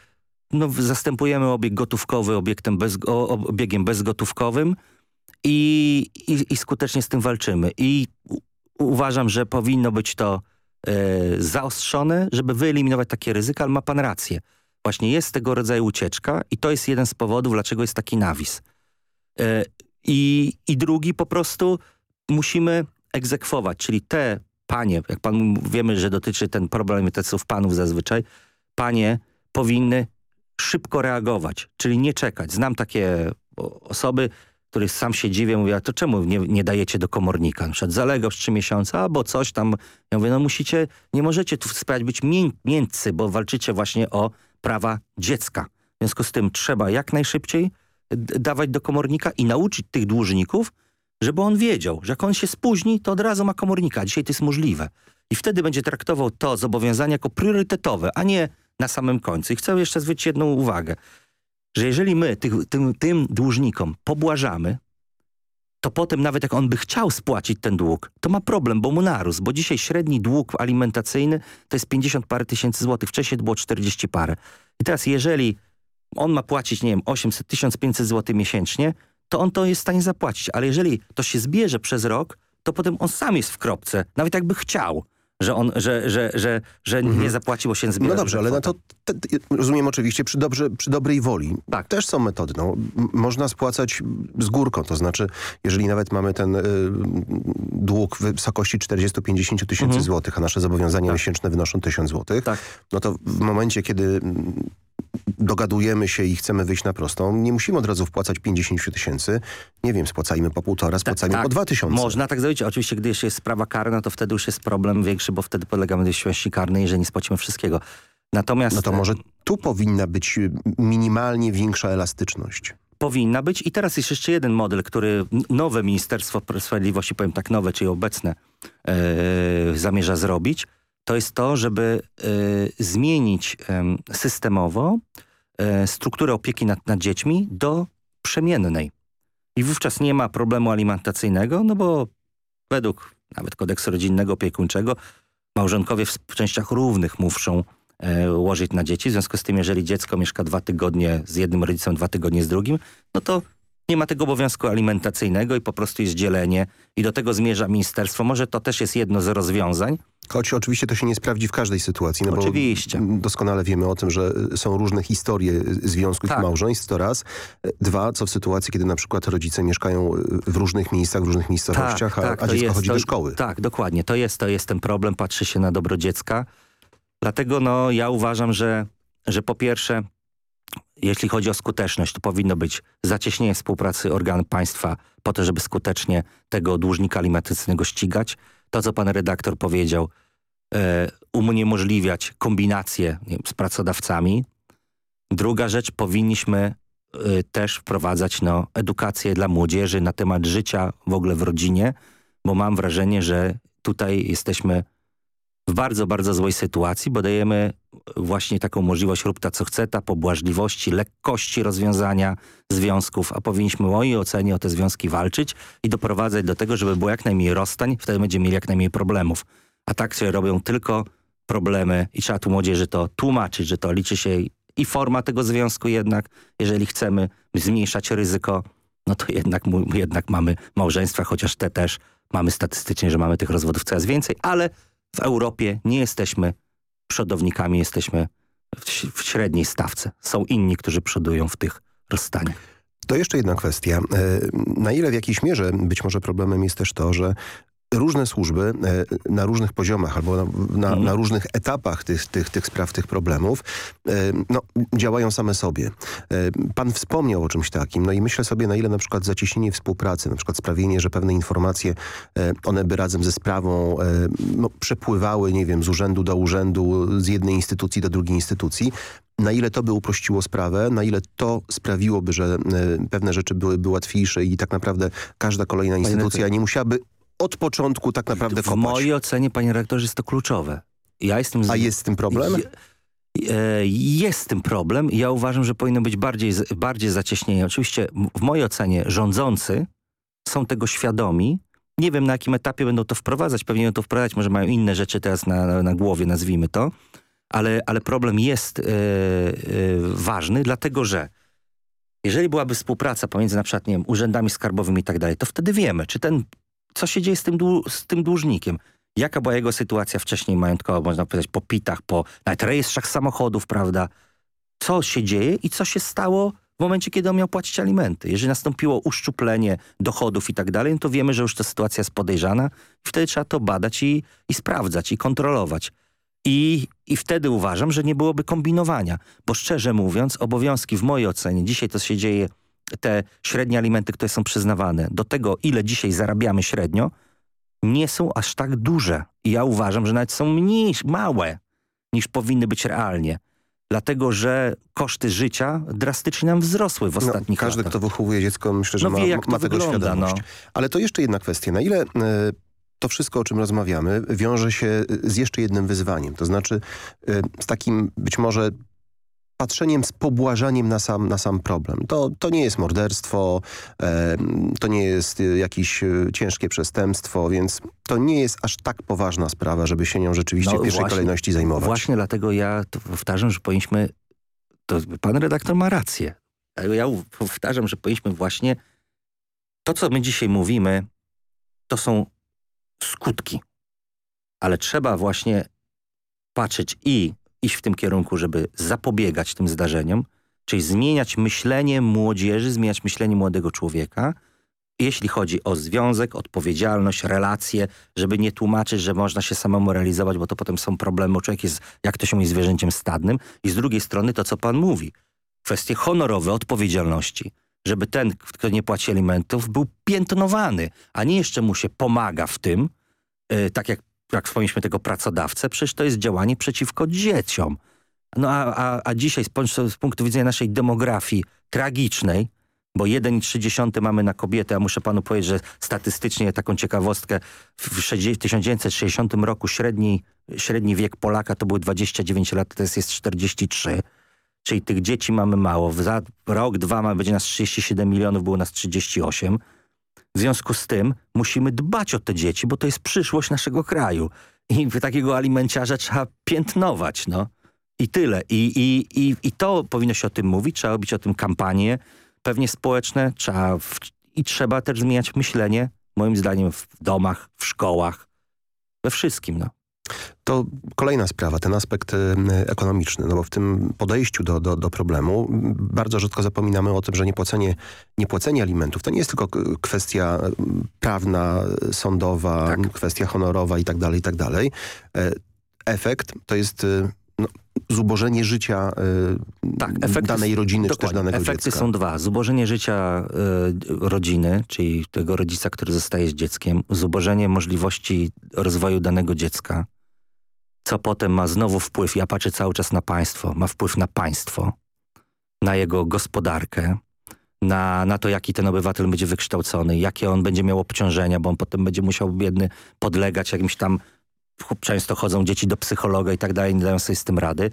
P: no, zastępujemy obieg gotówkowy obiektem bez, obiegiem bezgotówkowym i, i, i skutecznie z tym walczymy. I uważam, że powinno być to e, zaostrzone, żeby wyeliminować takie ryzyka, ale ma pan rację. Właśnie jest tego rodzaju ucieczka i to jest jeden z powodów, dlaczego jest taki nawis. E, i, I drugi po prostu musimy egzekwować, czyli te panie, jak pan wiemy, że dotyczy ten problem teców panów zazwyczaj, panie powinny szybko reagować, czyli nie czekać. Znam takie osoby, które sam się dziwię, mówię, a to czemu nie, nie dajecie do komornika? Na przykład zalegał trzy miesiące, albo coś tam. Ja mówię, no musicie, nie możecie tu sprawiać być mię, bo walczycie właśnie o prawa dziecka. W związku z tym trzeba jak najszybciej dawać do komornika i nauczyć tych dłużników, żeby on wiedział, że jak on się spóźni, to od razu ma komornika. Dzisiaj to jest możliwe. I wtedy będzie traktował to zobowiązanie jako priorytetowe, a nie na samym końcu. I chcę jeszcze zwrócić jedną uwagę, że jeżeli my tych, tym, tym dłużnikom pobłażamy, to potem nawet jak on by chciał spłacić ten dług, to ma problem, bo mu narósł, bo dzisiaj średni dług alimentacyjny to jest 50 parę tysięcy złotych, wcześniej to było 40 parę. I teraz jeżeli on ma płacić, nie wiem, 800, 1500 złotych miesięcznie, to on to jest w stanie zapłacić. Ale jeżeli to się zbierze przez rok, to potem on sam jest w kropce, nawet jakby chciał, że on, że, że, że, że nie zapłaci, bo się zbiera.
O: No dobrze, ale no to rozumiem oczywiście przy, dobrze, przy dobrej woli.
P: Tak.
O: Też są metody. No, można spłacać z górką, to znaczy jeżeli nawet mamy ten y, dług w wysokości 40-50 tysięcy
P: Mhm.
O: złotych, a nasze zobowiązania miesięczne wynoszą 1000 złotych, no to w momencie, kiedy dogadujemy się i chcemy wyjść na prostą, nie musimy od razu wpłacać 50 tysięcy. Nie wiem, spłacajmy po półtora, spłacajmy po 2000.
P: Można tak zrobić. Oczywiście, gdy jeszcze jest sprawa karna, to wtedy już jest problem większy, bo wtedy podlegamy odpowiedzialności karnej, jeżeli nie spłacimy wszystkiego. Natomiast...
O: No to może tu powinna być minimalnie większa elastyczność.
P: Powinna być. I teraz jest jeszcze jeden model, który nowe Ministerstwo Sprawiedliwości, powiem tak nowe, czyli obecne, e, zamierza zrobić. To jest to, żeby e, zmienić em, systemowo e, strukturę opieki nad, nad dziećmi do przemiennej. I wówczas nie ma problemu alimentacyjnego, no bo według nawet kodeksu rodzinnego, opiekuńczego małżonkowie w częściach równych muszą e, łożyć na dzieci. W związku z tym, jeżeli dziecko mieszka dwa tygodnie z jednym rodzicem, dwa tygodnie z drugim, no to nie ma tego obowiązku alimentacyjnego i po prostu jest dzielenie. I do tego zmierza ministerstwo. Może to też jest jedno z rozwiązań.
O: Choć oczywiście to się nie sprawdzi w każdej sytuacji. No
P: Oczywiście.
O: Bo doskonale wiemy o tym, że są różne historie związków
P: Tak.
O: i małżeństw, to raz. Dwa, co w sytuacji, kiedy na przykład rodzice mieszkają w różnych miejscach, w różnych miejscowościach, a, a
P: to
O: dziecko
P: jest,
O: chodzi
P: to,
O: do szkoły.
P: Tak, dokładnie. To jest, to jest ten problem. Patrzy się na dobro dziecka. Dlatego no, ja uważam, że, że po pierwsze, jeśli chodzi o skuteczność, to powinno być zacieśnienie współpracy organów państwa po to, żeby skutecznie tego dłużnika alimentacyjnego ścigać. to, co pan redaktor powiedział, e, uniemożliwiać kombinacje z pracodawcami. Druga rzecz, powinniśmy e, też wprowadzać no, edukację dla młodzieży na temat życia w ogóle w rodzinie, bo mam wrażenie, że tutaj jesteśmy w bardzo, bardzo złej sytuacji, bo dajemy właśnie taką możliwość rób ta co chce, ta pobłażliwości, lekkości rozwiązania związków, a powinniśmy w mojej ocenie o te związki walczyć i doprowadzać do tego, żeby było jak najmniej rozstań, wtedy będziemy mieli jak najmniej problemów. A tak się robią tylko problemy i trzeba tu młodzieży to tłumaczyć, że to liczy się i forma tego związku jednak, jeżeli chcemy zmniejszać ryzyko, no to jednak, jednak mamy małżeństwa, chociaż te też mamy statystycznie, że mamy tych rozwodów coraz więcej, ale w Europie nie jesteśmy przodownikami, jesteśmy w średniej stawce. Są inni, którzy przodują w tych rozstaniach.
O: To jeszcze jedna kwestia. E, na ile w jakiejś mierze być może problemem jest też to, że różne służby e, na różnych poziomach albo na, na, mhm. na, różnych etapach tych, tych, tych spraw, tych problemów e, no, działają same sobie. E, pan wspomniał o czymś takim, no i myślę sobie na ile na przykład zacieśnienie współpracy, na przykład sprawienie, że pewne informacje, one by razem ze sprawą no, przepływały, nie wiem, z urzędu do urzędu, z jednej instytucji do drugiej instytucji, na ile to by uprościło sprawę, na ile to sprawiłoby, że pewne rzeczy byłyby łatwiejsze i tak naprawdę każda kolejna instytucja nie musiałaby od początku tak naprawdę kopać.
P: W mojej ocenie, panie rektorze, jest to kluczowe.
O: Ja jestem z... A jest z tym problem?
P: E, jest z tym problem. Ja uważam, że powinno być bardziej, bardziej zacieśnienie. Oczywiście w mojej ocenie rządzący są tego świadomi. Nie wiem na jakim etapie będą to wprowadzać. Pewnie będą to wprowadzać, może mają inne rzeczy teraz na, na głowie, nazwijmy to. Ale, ale problem jest yy, yy, ważny, dlatego że jeżeli byłaby współpraca pomiędzy na przykład nie wiem, urzędami skarbowymi i tak dalej, to wtedy wiemy, czy ten co się dzieje z tym, z tym dłużnikiem. Jaka była jego sytuacja wcześniej majątkowa, można powiedzieć, po pitach, po nawet rejestrach samochodów, prawda? Co się dzieje i co się stało w momencie, kiedy on miał płacić alimenty. Jeżeli nastąpiło uszczuplenie dochodów i tak dalej, no to wiemy, że już ta sytuacja jest podejrzana wtedy trzeba to badać i, i sprawdzać i kontrolować. I, I wtedy uważam, że nie byłoby kombinowania, bo szczerze mówiąc, obowiązki w mojej ocenie, dzisiaj to się dzieje te średnie alimenty, które są przyznawane, do tego, ile dzisiaj zarabiamy średnio, nie są aż tak duże. I ja uważam, że nawet są mniej, małe niż powinny być realnie. Dlatego, że koszty życia drastycznie nam wzrosły w no, ostatnich
O: no, każdy,
P: latach.
O: kto wychowuje dziecko, myślę, że no, ma, wie, ma tego wygląda, świadomość. No. Ale to jeszcze jedna kwestia. Na ile y, to wszystko, o czym rozmawiamy, wiąże się z jeszcze jednym wyzwaniem. To znaczy y, z takim być może patrzeniem z pobłażaniem na sam, na sam problem. To, to nie jest morderstwo, e, to nie jest jakieś e, ciężkie przestępstwo, więc to nie jest aż tak poważna sprawa, żeby się nią rzeczywiście no, w pierwszej właśnie, kolejności zajmować.
P: Właśnie dlatego ja powtarzam, że powinniśmy, to pan redaktor ma rację, ja powtarzam, że powinniśmy właśnie to, co my dzisiaj mówimy, to są skutki. Ale trzeba właśnie patrzeć i iść w tym kierunku, żeby zapobiegać tym zdarzeniom, czyli zmieniać myślenie młodzieży, zmieniać myślenie młodego człowieka, jeśli chodzi o związek, odpowiedzialność, relacje, żeby nie tłumaczyć, że można się samemu realizować, bo to potem są problemy, człowiek jest, jak to się mówi, zwierzęciem stadnym. I z drugiej strony to, co pan mówi, kwestie honorowe, odpowiedzialności, żeby ten, kto nie płaci alimentów, był piętnowany, a nie jeszcze mu się pomaga w tym, yy, tak jak jak wspomnieliśmy tego pracodawcę, przecież to jest działanie przeciwko dzieciom. No a, a, a dzisiaj z, punktu widzenia naszej demografii tragicznej, bo 1,3 mamy na kobietę, a muszę panu powiedzieć, że statystycznie taką ciekawostkę w 1960 roku średni, średni wiek Polaka to był 29 lat, teraz jest 43. Czyli tych dzieci mamy mało. Za rok, dwa ma, będzie nas 37 milionów, było nas 38. W związku z tym musimy dbać o te dzieci, bo to jest przyszłość naszego kraju. I takiego alimenciarza trzeba piętnować, no. I tyle. I, i, i, I to powinno się o tym mówić, trzeba robić o tym kampanie, pewnie społeczne, trzeba w, i trzeba też zmieniać myślenie, moim zdaniem, w domach, w szkołach, we wszystkim, no.
O: To kolejna sprawa, ten aspekt ekonomiczny, no bo w tym podejściu do, do, do problemu bardzo rzadko zapominamy o tym, że niepłacenie, niepłacenie alimentów to nie jest tylko kwestia prawna, sądowa, tak. kwestia honorowa i tak dalej, i tak dalej. E, efekt to jest zubożenie życia y,
P: tak,
O: danej rodziny czy też danego
P: efekty
O: dziecka.
P: są dwa. Zubożenie życia y, rodziny, czyli tego rodzica, który zostaje z dzieckiem. Zubożenie możliwości rozwoju danego dziecka. Co potem ma znowu wpływ, ja patrzę cały czas na państwo, ma wpływ na państwo, na jego gospodarkę, na, na to, jaki ten obywatel będzie wykształcony, jakie on będzie miał obciążenia, bo on potem będzie musiał biedny podlegać jakimś tam, często chodzą dzieci do psychologa i tak dalej, nie dają sobie z tym rady.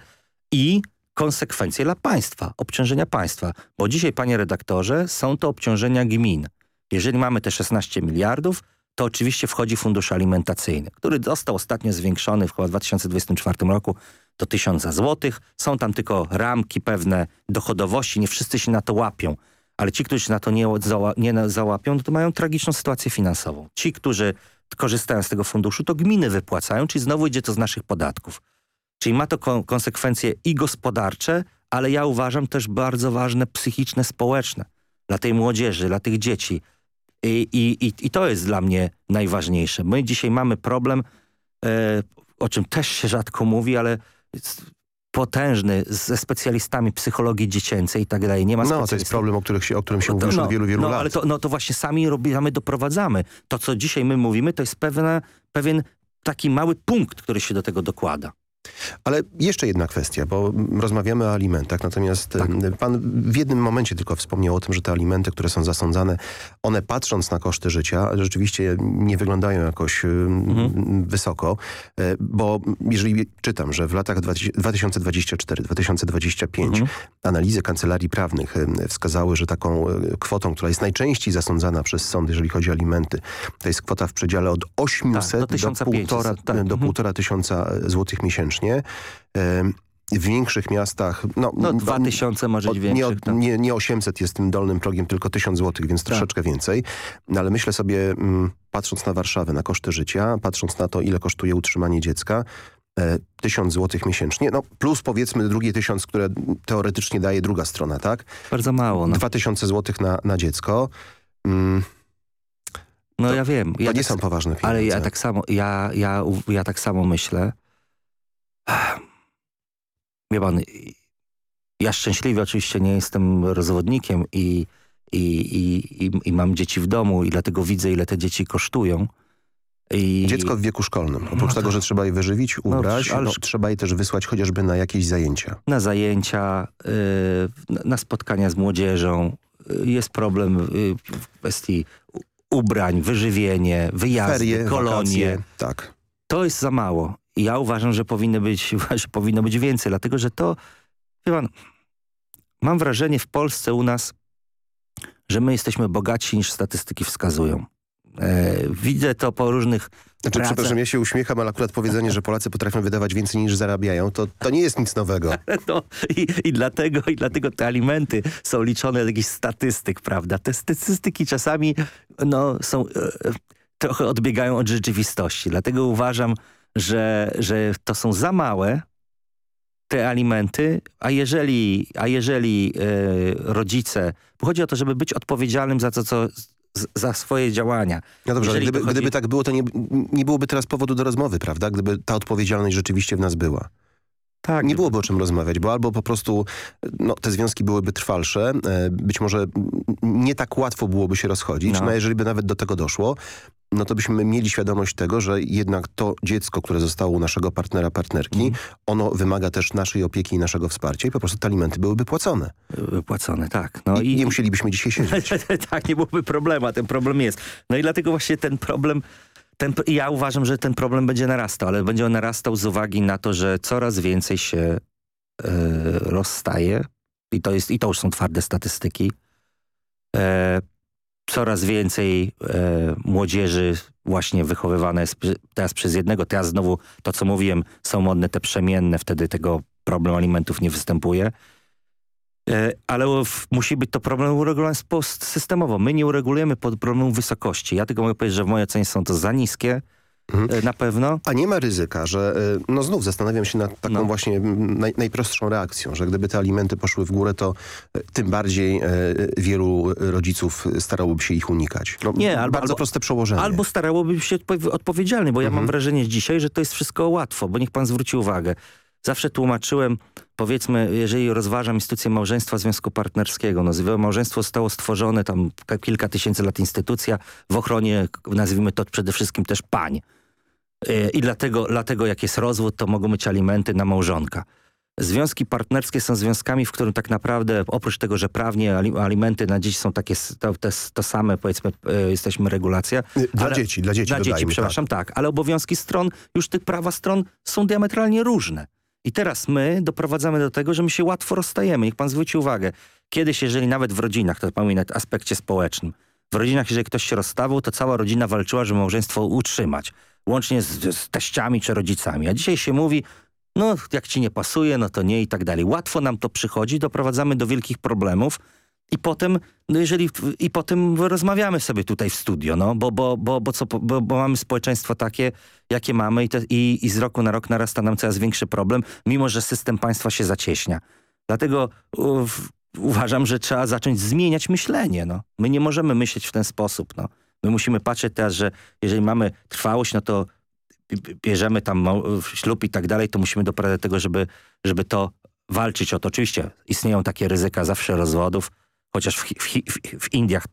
P: I konsekwencje dla państwa, obciążenia państwa. Bo dzisiaj, panie redaktorze, są to obciążenia gmin. Jeżeli mamy te 16 miliardów, to oczywiście wchodzi fundusz alimentacyjny, który został ostatnio zwiększony w chyba 2024 roku do 1000 złotych. Są tam tylko ramki pewne dochodowości, nie wszyscy się na to łapią ale ci, którzy się na to nie, zała nie załapią, no to mają tragiczną sytuację finansową. Ci, którzy korzystają z tego funduszu, to gminy wypłacają, czyli znowu idzie to z naszych podatków. Czyli ma to kon konsekwencje i gospodarcze, ale ja uważam też bardzo ważne psychiczne, społeczne dla tej młodzieży, dla tych dzieci. I, i, i to jest dla mnie najważniejsze. My dzisiaj mamy problem, e, o czym też się rzadko mówi, ale potężny ze specjalistami psychologii dziecięcej i tak dalej. Nie ma
O: no, to jest problem, o, których się, o którym się no, mówi
P: no,
O: od wielu, wielu
P: no,
O: lat.
P: Ale to, no to właśnie sami robimy, doprowadzamy. To, co dzisiaj my mówimy, to jest pewne, pewien taki mały punkt, który się do tego dokłada.
O: Ale jeszcze jedna kwestia, bo rozmawiamy o alimentach, natomiast tak. pan w jednym momencie tylko wspomniał o tym, że te alimenty, które są zasądzane, one patrząc na koszty życia, rzeczywiście nie wyglądają jakoś mhm. wysoko, e, bo jeżeli czytam, że w latach 2024-2025 mhm. analizy kancelarii prawnych wskazały, że taką e, kwotą, która jest najczęściej zasądzana przez sąd, jeżeli chodzi o alimenty, to jest kwota w przedziale od 800 tak, do, do, półtora, tak. do mhm. tysiąca złotych miesięcznie miesięcznie. W większych miastach...
P: No, no 2000 może być większych.
O: Nie, tak. nie, nie 800 jest tym dolnym progiem, tylko 1000 złotych, więc tak. troszeczkę więcej. No, ale myślę sobie, patrząc na Warszawę, na koszty życia, patrząc na to, ile kosztuje utrzymanie dziecka, e, 1000 złotych miesięcznie, no plus powiedzmy drugie tysiąc, które teoretycznie daje druga strona, tak?
P: Bardzo mało. No.
O: 2000 złotych na, na dziecko. Mm.
P: No to, ja wiem.
O: To
P: ja
O: nie
P: tak,
O: są poważne pieniądze.
P: Ale ja tak samo, ja, ja, ja tak samo myślę. Wie pan, ja szczęśliwie oczywiście nie jestem rozwodnikiem i, i, i, i, i mam dzieci w domu i dlatego widzę, ile te dzieci kosztują. I...
O: Dziecko w wieku szkolnym. Oprócz no tego, że trzeba je wyżywić, no, ubrać, no, ale... no, trzeba je też wysłać chociażby na jakieś zajęcia.
P: Na zajęcia, yy, na spotkania z młodzieżą. Yy, jest problem yy, w kwestii ubrań, wyżywienie, wyjazdy, Ferie, kolonie. Wakacje,
O: tak.
P: To jest za mało ja uważam, że powinno być, że powinno być więcej, dlatego że to, wie pan, mam wrażenie w Polsce u nas, że my jesteśmy bogatsi niż statystyki wskazują. E, widzę to po różnych
O: znaczy, pracach. przepraszam, ja się uśmiecham, ale akurat powiedzenie, że Polacy potrafią wydawać więcej niż zarabiają, to, to nie jest nic nowego.
P: No, i, i, dlatego, I dlatego te alimenty są liczone z jakichś statystyk, prawda? Te statystyki czasami no, są, e, trochę odbiegają od rzeczywistości. Dlatego uważam, że, że to są za małe te alimenty, a jeżeli, a jeżeli e, rodzice, bo chodzi o to, żeby być odpowiedzialnym za to, co za swoje działania.
O: No dobrze, ale gdyby, gdyby tak było, to nie, nie byłoby teraz powodu do rozmowy, prawda? Gdyby ta odpowiedzialność rzeczywiście w nas była. Tak. Nie byłoby o czym rozmawiać, bo albo po prostu no, te związki byłyby trwalsze, e, być może nie tak łatwo byłoby się rozchodzić, no. no jeżeli by nawet do tego doszło, no to byśmy mieli świadomość tego, że jednak to dziecko, które zostało u naszego partnera, partnerki, mm. ono wymaga też naszej opieki i naszego wsparcia i po prostu te alimenty byłyby płacone.
P: Byłyby płacone, tak. No
O: I, i nie musielibyśmy dzisiaj siedzieć.
P: tak, nie byłoby problemu, a ten problem jest. No i dlatego właśnie ten problem ten, ja uważam, że ten problem będzie narastał, ale będzie on narastał z uwagi na to, że coraz więcej się e, rozstaje i to, jest, i to już są twarde statystyki. E, coraz więcej e, młodzieży właśnie wychowywane jest teraz przez jednego. Teraz znowu to, co mówiłem, są modne te przemienne, wtedy tego problem alimentów nie występuje. E, ale musi być to problem uregulowany systemowo. My nie uregulujemy pod problemem wysokości. Ja tylko mogę powiedzieć, że w mojej ocenie są to za niskie, Mhm. E, na pewno.
O: A nie ma ryzyka, że, e, no znów zastanawiam się nad taką no. właśnie naj, najprostszą reakcją, że gdyby te alimenty poszły w górę, to tym bardziej e, wielu rodziców starałoby się ich unikać. No, nie, albo, bardzo albo, proste przełożenie.
P: Albo starałoby się odpowiedzialnie, bo ja mhm. mam wrażenie dzisiaj, że to jest wszystko łatwo, bo niech pan zwróci uwagę. zawsze tłumaczyłem, powiedzmy, jeżeli rozważam instytucję małżeństwa związku partnerskiego, no małżeństwo zostało stworzone tam kilka tysięcy lat instytucja w ochronie, nazwijmy to przede wszystkim też pań. Y, I dlatego, dlatego jak jest rozwód, to mogą być alimenty na małżonka. Związki partnerskie są związkami, w którym tak naprawdę oprócz tego, że prawnie alimenty na dzieci są takie to, to, to same, powiedzmy, e, jesteśmy regulacja.
O: Dla ale, dzieci, dla dzieci
P: Dla dodajmy, dzieci, przepraszam, tak. tak. Ale obowiązki stron, już tych prawa stron są diametralnie różne. I teraz my doprowadzamy do tego, że my się łatwo rozstajemy. Niech pan zwróci uwagę. Kiedyś, jeżeli nawet w rodzinach, to pamiętaj aspekcie społecznym, w rodzinach, jeżeli ktoś się rozstawał, to cała rodzina walczyła, żeby małżeństwo utrzymać. Łącznie z, z teściami czy rodzicami. A dzisiaj się mówi, no jak ci nie pasuje, no to nie i tak dalej. Łatwo nam to przychodzi, doprowadzamy do wielkich problemów i potem, no jeżeli, i potem rozmawiamy sobie tutaj w studio, no, bo, bo, bo, bo, co, bo, bo mamy społeczeństwo takie, jakie mamy i, te, i, i z roku na rok narasta nam coraz większy problem, mimo że system państwa się zacieśnia. Dlatego uważam, że trzeba zacząć zmieniać myślenie. No. My nie możemy myśleć w ten sposób. No. My musimy patrzeć teraz, że jeżeli mamy trwałość, no to bierzemy tam ślub i tak dalej, to musimy doprowadzić do tego, żeby, żeby to walczyć o to. Oczywiście istnieją takie ryzyka zawsze rozwodów, chociaż w, w, w Indiach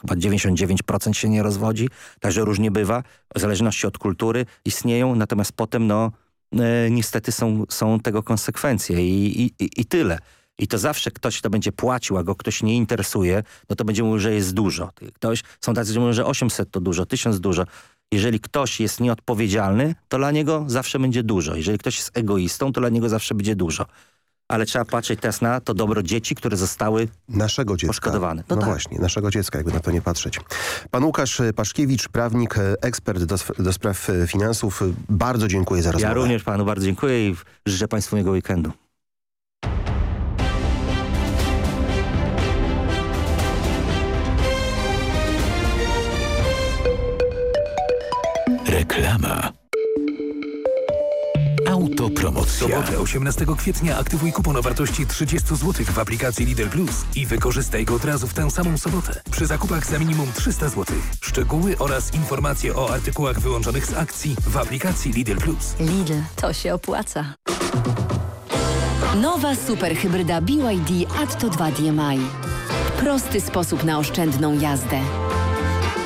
P: chyba 99% się nie rozwodzi, także różnie bywa, w zależności od kultury istnieją, natomiast potem no e, niestety są, są tego konsekwencje i, i, i tyle. I to zawsze ktoś, kto będzie płacił, a go ktoś nie interesuje, no to będzie mówił, że jest dużo. Ktoś, są tacy, że mówią, że 800 to dużo, 1000 dużo. Jeżeli ktoś jest nieodpowiedzialny, to dla niego zawsze będzie dużo. Jeżeli ktoś jest egoistą, to dla niego zawsze będzie dużo. Ale trzeba patrzeć teraz na to dobro dzieci, które zostały
O: naszego dziecka.
P: poszkodowane.
O: No, no tak. właśnie, naszego dziecka, jakby na to nie patrzeć. Pan Łukasz Paszkiewicz, prawnik, ekspert do, do spraw finansów. Bardzo dziękuję za rozmowę.
P: Ja również panu bardzo dziękuję i życzę państwu miłego weekendu.
A: Reklama. Autopromocja.
Q: Sobotę 18 kwietnia aktywuj kupon o wartości 30 zł w aplikacji Lidl Plus i wykorzystaj go od razu w tę samą sobotę przy zakupach za minimum 300 zł. Szczegóły oraz informacje o artykułach wyłączonych z akcji w aplikacji Lidl Plus.
K: Lidl, to się opłaca. Nowa superhybryda BYD Atto 2 DMI. Prosty sposób na oszczędną jazdę.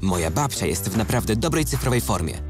R: Moja babcia jest w naprawdę dobrej cyfrowej formie.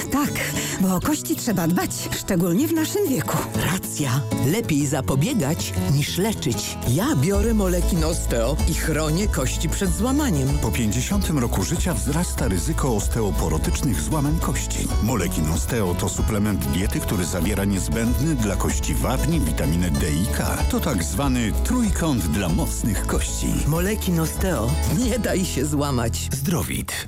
S: Tak, bo o kości trzeba dbać, szczególnie w naszym wieku.
T: Racja. Lepiej zapobiegać niż leczyć. Ja biorę moleki Osteo i chronię kości przed złamaniem.
U: Po 50 roku życia wzrasta ryzyko osteoporotycznych złamań kości. Moleki Osteo to suplement diety, który zawiera niezbędny dla kości wapni, witaminę D i K. To tak zwany trójkąt dla mocnych kości.
T: Moleki Osteo. Nie daj się złamać.
U: Zdrowit.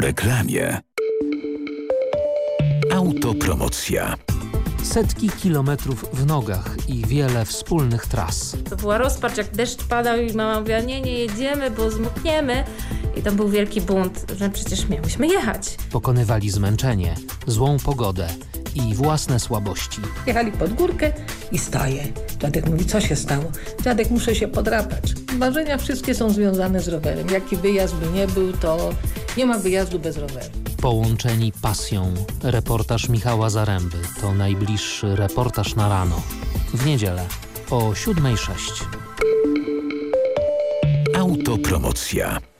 A: Reklamie. Autopromocja.
V: Setki kilometrów w nogach i wiele wspólnych tras.
W: To była rozpacz, jak deszcz padał i mama mówiła, nie, nie jedziemy, bo zmokniemy. I to był wielki bunt, że przecież miałyśmy jechać.
V: Pokonywali zmęczenie, złą pogodę i własne słabości.
X: Jechali pod górkę i staje. Dziadek mówi, co się stało? Dziadek, muszę się podrapać. Marzenia wszystkie są związane z rowerem. Jaki wyjazd by nie był, to nie ma wyjazdu bez roweru.
V: Połączeni pasją. Reportaż Michała Zaręby to najbliższy reportaż na rano. W niedzielę o 7.06.
A: Autopromocja.